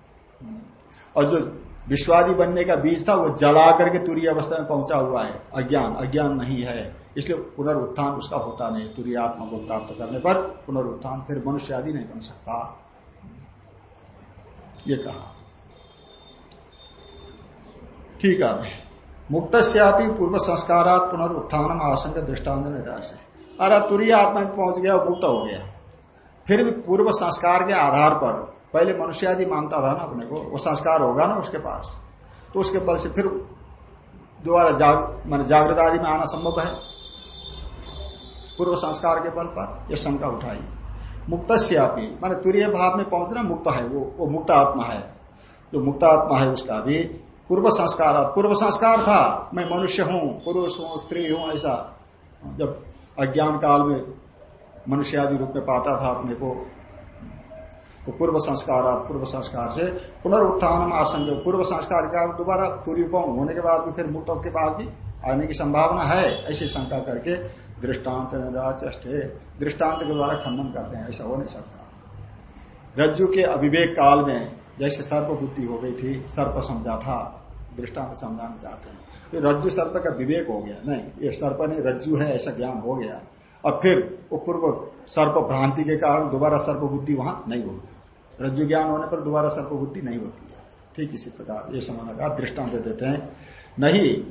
और जो विश्वादी बनने का बीज था, वो जला करके तुरीय अवस्था में पहुँचा हुआ है। अज्ञान अज्ञान नहीं है। इसलिए पुनरुत्थान उसका होता नहीं, तुरीय आत्मा को प्राप्त करने पर पुनरुत्थान फिर मनुष्य आदि नहीं बन सकता। ये कहा। ठीक है मुक्त पूर्व संस्कारात पुनरुत्थान आशंक दृष्टांत निराश है। अरे, तुरीय आत्मा पहुँच गया मुक्त हो गया। फिर भी पूर्व संस्कार के आधार पर, पहले मनुष्य आदि मानता था ना अपने को, वो संस्कार होगा ना उसके पास। तो उसके बल से फिर दोबारा जाग, मान जागृत आदि में आना संभव है। पूर्व संस्कार के बल पर यह शंका उठाई। मुक्त से अपनी मान तुरीय भाव में पहुँचना मुक्त है वो वो मुक्त आत्मा है। जो मुक्त आत्मा है उसका भी पूर्व संस्कार पूर्व संस्कार था, मैं मनुष्य हूँ, पुरुष हूँ, स्त्री हूँ ऐसा। जब अज्ञान काल में मनुष्य आदि रूप में पाता था अपने को। तो पूर्व संस्कार पूर्व संस्कार से पुनरुत्थान आसन जो पूर्व संस्कार का दोबारा तुरीपम होने के बाद भी, फिर मुक्त के बाद भी आने की संभावना है, ऐसी शंका करके दृष्टांत निराचे दृष्टांत के द्वारा खंडन करते हैं, ऐसा हो नहीं सकता। रज्जु के अविवेक काल में जैसे सर्प बुद्धि हो गई थी, सर्प समझा था, दृष्टांत समझाना चाहते हैं। तो रज्जु सर्प का विवेक हो गया, नहीं, ये सर्प नहीं, रज्जु है, ऐसा ज्ञान हो गया। और फिर वो पूर्व सर्प भ्रांति के कारण दोबारा सर्प बुद्धि वहाँ नहीं होगी रज्जु ज्ञान होने पर दोबारा सर्प बुद्धि नहीं होती है। ठीक इसी प्रकार ये समाना का दृष्टांत देते हैं। नहीं,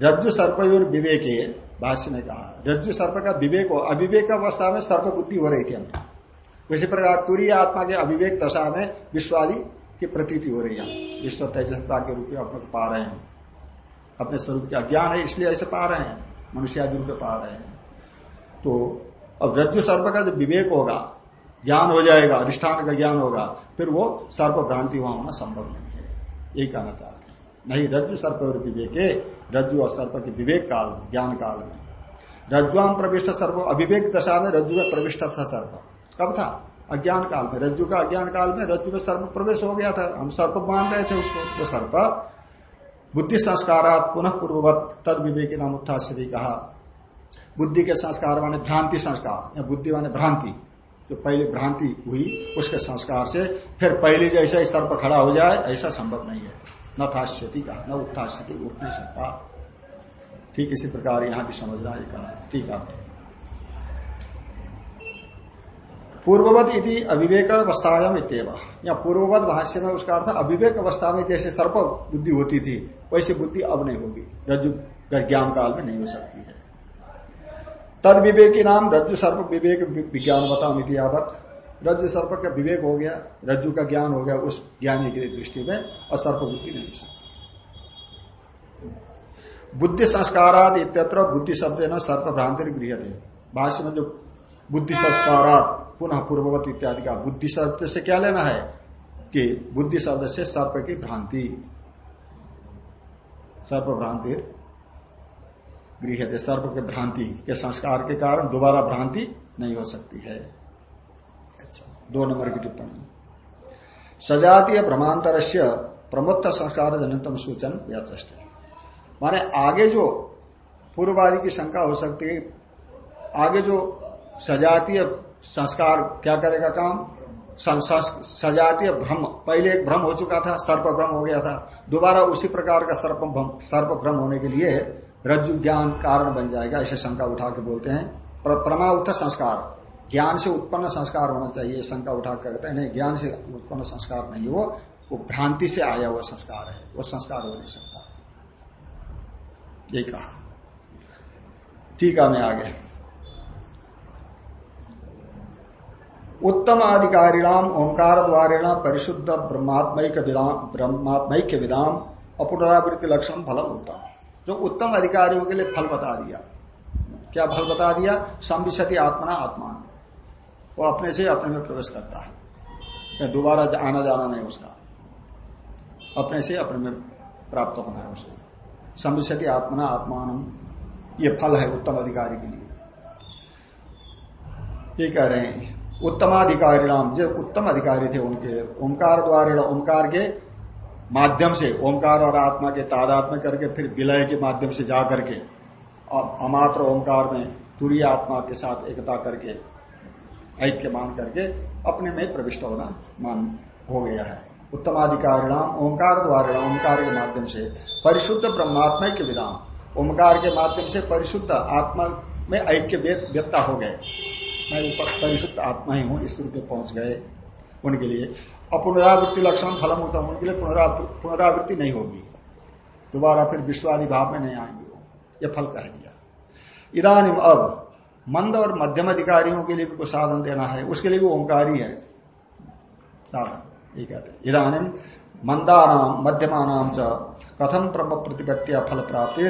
रज्जु सर्प और विवेक, भाष्य ने कहा, रज्जु सर्प का विवेक हो, अविवेक अवस्था में सर्प बुद्धि हो रही थी हमें उसी प्रकार तुरीय आत्मा के अविवेक दशा में विश्वादी की प्रतीति हो रही है। विश्व तेजस के रूप में अपने पा रहे हैं। अपने स्वरूप का ज्ञान है, इसलिए ऐसे पा रहे हैं। मनुष्य आदि रूप में पा रहे हैं। तो अब रज्जु सर्प का जो विवेक होगा, ज्ञान हो जाएगा, अधिष्ठान का ज्ञान होगा, फिर वो सर्प भ्रांति वहाँ होना संभव नहीं है। यही कहना चाहते हैं। नहीं, रज्जु सर्प और विवेक, रज्जु और सर्प के विवेक काल में, ज्ञान काल में। रज्जुआम प्रविष्ट सर्प, अविवेक दशा में रज्जु में प्रविष्ट था सर्प। कब था? अज्ञान काल में। रज्जु का अज्ञान काल में रज्जु में सर्प प्रवेश हो गया था। हम सर्प मान रहे थे उसको। वो सर्प, बुद्धि संस्कारात पुनः पूर्ववत, तद विवेकी नाम उत्थाश्री कहा। बुद्धि के संस्कार माने भ्रांति संस्कार, या बुद्धि माने भ्रांति। जो पहले भ्रांति हुई, उसके संस्कार से फिर पहले जैसा ही सर्प खड़ा हो जाए, ऐसा संभव नहीं है। न थाश्यति कहा, न उत्थाश्यति उठ नहीं सकता ठीक इसी प्रकार यहाँ भी समझना है कहा। ठीक है। पूर्ववत यदि अविवेक अवस्थायाम इतव या पूर्ववत भाष्य में उसका अर्थ अविवेक अवस्था में जैसे सर्प बुद्धि होती थी, वैसे बुद्धि अब नहीं होगी। रज्जु ज्ञान काल में नहीं हो सकती। तद विवेकी नाम रज्जु सर्प विवेक विज्ञान बताओ मितियावत रज्जु सर्प का विवेक हो गया, रज्जु का ज्ञान हो गया उस ज्ञानी की दृष्टि में, और सर्प बुद्धि नहीं सकती बुद्धि संस्काराद इत्यत्र बुद्धि शब्द न सर्प भ्रांति गृह थे भाष्य में जो बुद्धि संस्कारात, पुनः पूर्ववत इत्यादि का बुद्धि शब्द से क्या लेना है? कि बुद्धि शब्द से सर्प की भ्रांति। सर्प भ्रांति गृह सर्प के भ्रांति के संस्कार के कारण दोबारा भ्रांति नहीं हो सकती है। अच्छा दो नंबर की टिप्पणी। सजातीय भ्रमांतर से प्रमुख संस्कार जनतम सूचन व्याचष्ट माने आगे जो पूर्ववादी की शंका हो सकती है, आगे जो सजातीय संस्कार क्या करेगा काम? सजातीय भ्रम, पहले एक भ्रम हो चुका था, सर्प भ्रम हो गया था। दोबारा उसी प्रकार का सर्प सर्प भ्रम होने के लिए रज्जु ज्ञान कारण बन जाएगा, ऐसे शंका उठा के बोलते हैं। प्रमा संस्कार, ज्ञान से उत्पन्न संस्कार होना चाहिए शंका उठा कर कहते हैं, नहीं, ज्ञान से उत्पन्न संस्कार नहीं वो वो भ्रांति से आया हुआ संस्कार है, वो संस्कार हो नहीं सकता। ये कहा। टीका में आगे। उत्तम अधिकारिणाम ओंकार द्वारेण परिशुद्ध ब्रह्मात्मक ब्रह्मात्मक विदाम, अपुनरावृत्ति लक्षण फलम होता जो उत्तम अधिकारियों के लिए फल बता दिया। क्या फल बता दिया? संविशति आत्मना आत्मा वो अपने से अपने में प्रवेश करता है। दोबारा आना जाना नहीं उसका। अपने से अपने में प्राप्त होना है उसे संविशति आत्मना आत्मान ये फल है उत्तम अधिकारी के लिए। ये कह रहे हैं उत्तमाधिकारी नाम जो उत्तम अधिकारी थे उनके ओंकार द्वारा ओंकार के माध्यम से, ओंकार और आत्मा के तादात्म्य करके, फिर विलय के माध्यम से जा करके अमात्र ओंकार में तुरी आत्मा के साथ एकता करके, ऐक्य मान करके अपने में प्रविष्ट होना मान हो गया है। उत्तमाधिकारिणाम ओंकार द्वारा, ओंकार के माध्यम से, परिशुद्ध ब्रह्मात्मा के विराम, ओंकार के माध्यम से परिशुद्ध आत्मा में ऐक्य व्यक्ता हो गए। मैं परिशुद्ध आत्मा ही हूँ, इस रूप में पहुँच गए उनके लिए। अपुनरावृत्ति लक्षण फलम होता उनके लिए पुनरावृत्ति नहीं होगी। दोबारा फिर विश्वादि भाव में नहीं आएँगे वो। ये फल कह दिया। इधानी अब मंद और मध्यम अधिकारियों के लिए भी कुछ साधन देना है। उसके लिए भी ओंकारी है। साधन, ये कहते इधानी मंदानाम, मध्यमानाम च कथम प्रतिपत्तिया फल प्राप्ति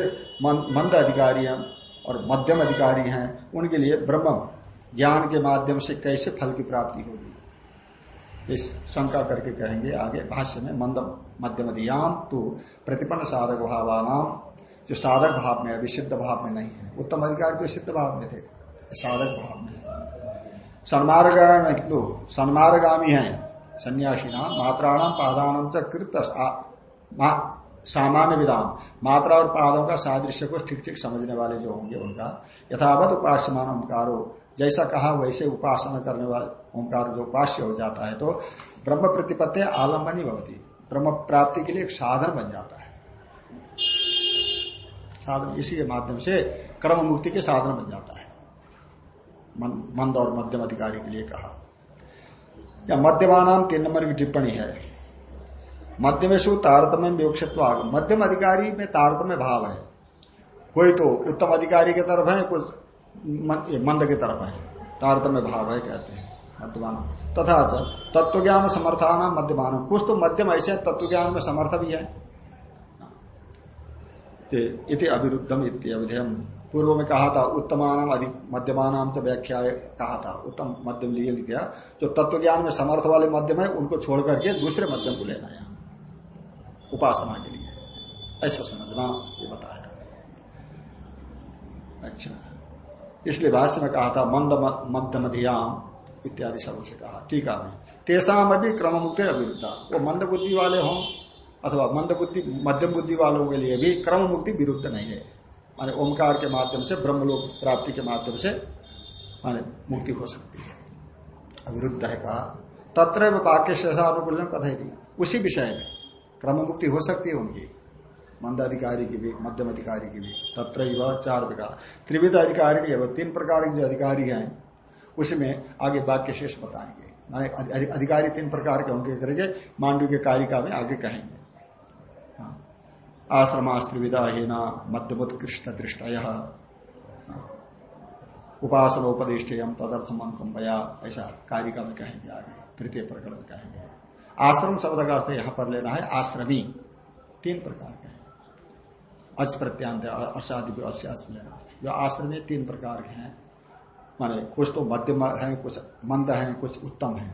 मंद अधिकारी और मध्यम अधिकारी हैं। उनके लिए ब्रह्म ज्ञान के माध्यम से कैसे फल की प्राप्ति होगी? इस शंका करके कहेंगे, आगे भाष्य में मंद मध्यम धियाम तो प्रतिपन्न साधक भावानाम, जो साधक भाव में है, विशिद्ध भाव में नहीं है। उत्तम अधिकार जो सिद्ध भाव में थे? साधक भाव में है। सन्मार्गामी तो सन्मार्गामी है सन्यासी नाम मात्राणाम पादान च कृत सामान्य विधान मात्रा और पादों का सादृश्य को ठीक ठीक समझने वाले जो होंगे उनका यथावत उपास्यमान ओंकारो जैसा कहा, वैसे उपासना करने वाले ओंकार जो उपास्य हो जाता है तो ब्रह्म प्रतिपत्ति आलम्बनी भवती। ब्रह्म प्राप्ति के लिए एक साधन बन जाता है। साधन इसी के माध्यम से क्रम मुक्ति के साधन बन जाता है। मंद और मध्यम अधिकारी के लिए कहा। या मध्यमान तीन नंबर की टिप्पणी है। मध्यमेशु तारतम्य विवक्षित्व मध्यम अधिकारी में तारतम्य भाव है। कोई तो उत्तम अधिकारी की तरफ़ है कुछ मंद की तरफ़ है। तारतम्य भाव है कहते हैं, मध्यमान। तथा तत्व ज्ञान समर्थान मध्यमान। कुछ तो मध्यम ऐसे तत्व ज्ञान में समर्थ भी है। इति अविरुद्धम इत्यविधेयम। पूर्व में कहा था, उत्तमान अधिक मध्यमान से व्याख्या कहा था, उत्तम मध्यम लिए लिखा जो तत्व ज्ञान में समर्थ वाले मध्यम है, उनको छोड़ करके दूसरे मध्यम को लेना है। उपासना के लिए। ऐसा समझना, ये बताया। अच्छा। इसलिए भाष्य में कहा था, मंद मध्य मध्याम इत्यादि शब्द से कहा। ठीक है तेसाम अभी क्रम मुक्ति अविरुद्धा वो मंद बुद्धि वाले हों अथवा मंद बुद्धि, मध्यम बुद्धि वालों के लिए भी क्रम मुक्ति विरुद्ध नहीं है। माने ओंकार के माध्यम से, ब्रह्मलोक प्राप्ति के माध्यम से, माने मुक्ति हो सकती है। अविरुद्ध है कहा। तत्र वाक्य शेषानुकूल कथाई थी। उसी विषय में क्रम मुक्ति हो सकती है उनकी। मंद अधिकारी की भी मध्यम अधिकारी की भी। तत्र चार प्रकार त्रिविध अधिकारी की तीन प्रकार के जो अधिकारी हैं, उसमें आगे वाक्य शेष बताएँगे। अधिकारी तीन प्रकार के होंगे करेंगे मांडव के कारिका में आगे कहेंगे। हाँ। आश्रमास्त्रिविदा हीना मध्यमोत्कृष्ट दृष्ट उपासनोपदिष्ट तदर्थ मन ऐसा कारिका में कहेंगे आगे, तृतीय प्रकरण में कहेंगे। आश्रम शब्द का अर्थ यहाँ पर लेना है, आश्रमी। तीन प्रकार के हैं। अच प्रत्यांत अर्षादि लेना। जो आश्रमी तीन प्रकार के हैं, माने कुछ तो मध्यम है, कुछ मंद है, कुछ उत्तम है।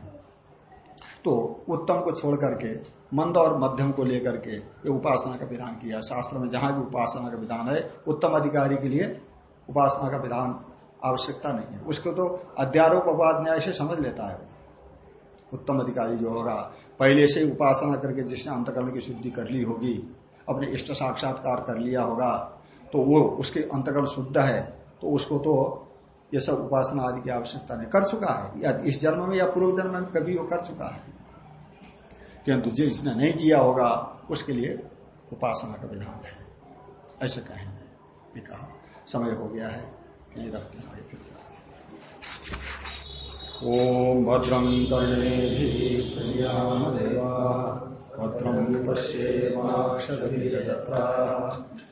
तो उत्तम को छोड़ करके, मंद और मध्यम को लेकर के ये उपासना का विधान किया शास्त्र में जहाँ भी उपासना का विधान है, उत्तम अधिकारी के लिए उपासना का विधान आवश्यकता नहीं है। उसको तो अध्यारोप अपवाद न्याय से समझ लेता है उत्तम अधिकारी जो होगा, पहले से उपासना करके जिसने अंतकरण की शुद्धि कर ली होगी अपने इष्ट साक्षात्कार कर लिया होगा तो वो उसके अंतकरण शुद्ध है तो उसको तो ये सब उपासना आदि की आवश्यकता नहीं। कर चुका है, या इस जन्म में या पूर्व जन्म में कभी वो कर चुका है। किंतु जिसने नहीं किया होगा, उसके लिए उपासना का विधान है। ऐसे कहेंगे। ये कहा, समय हो गया है यही रखते हैं, फिर ओम भद्रम ॐ भद्रं कर्णेभिः भद्रं पश्येमाक्षभिर्यत्रा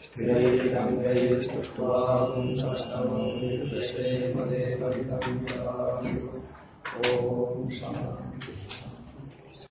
स्थिरैरङ्गैस्तुष्ट्वागुंसस्तनोर्विषेमदेवहितं ॐ शान्ति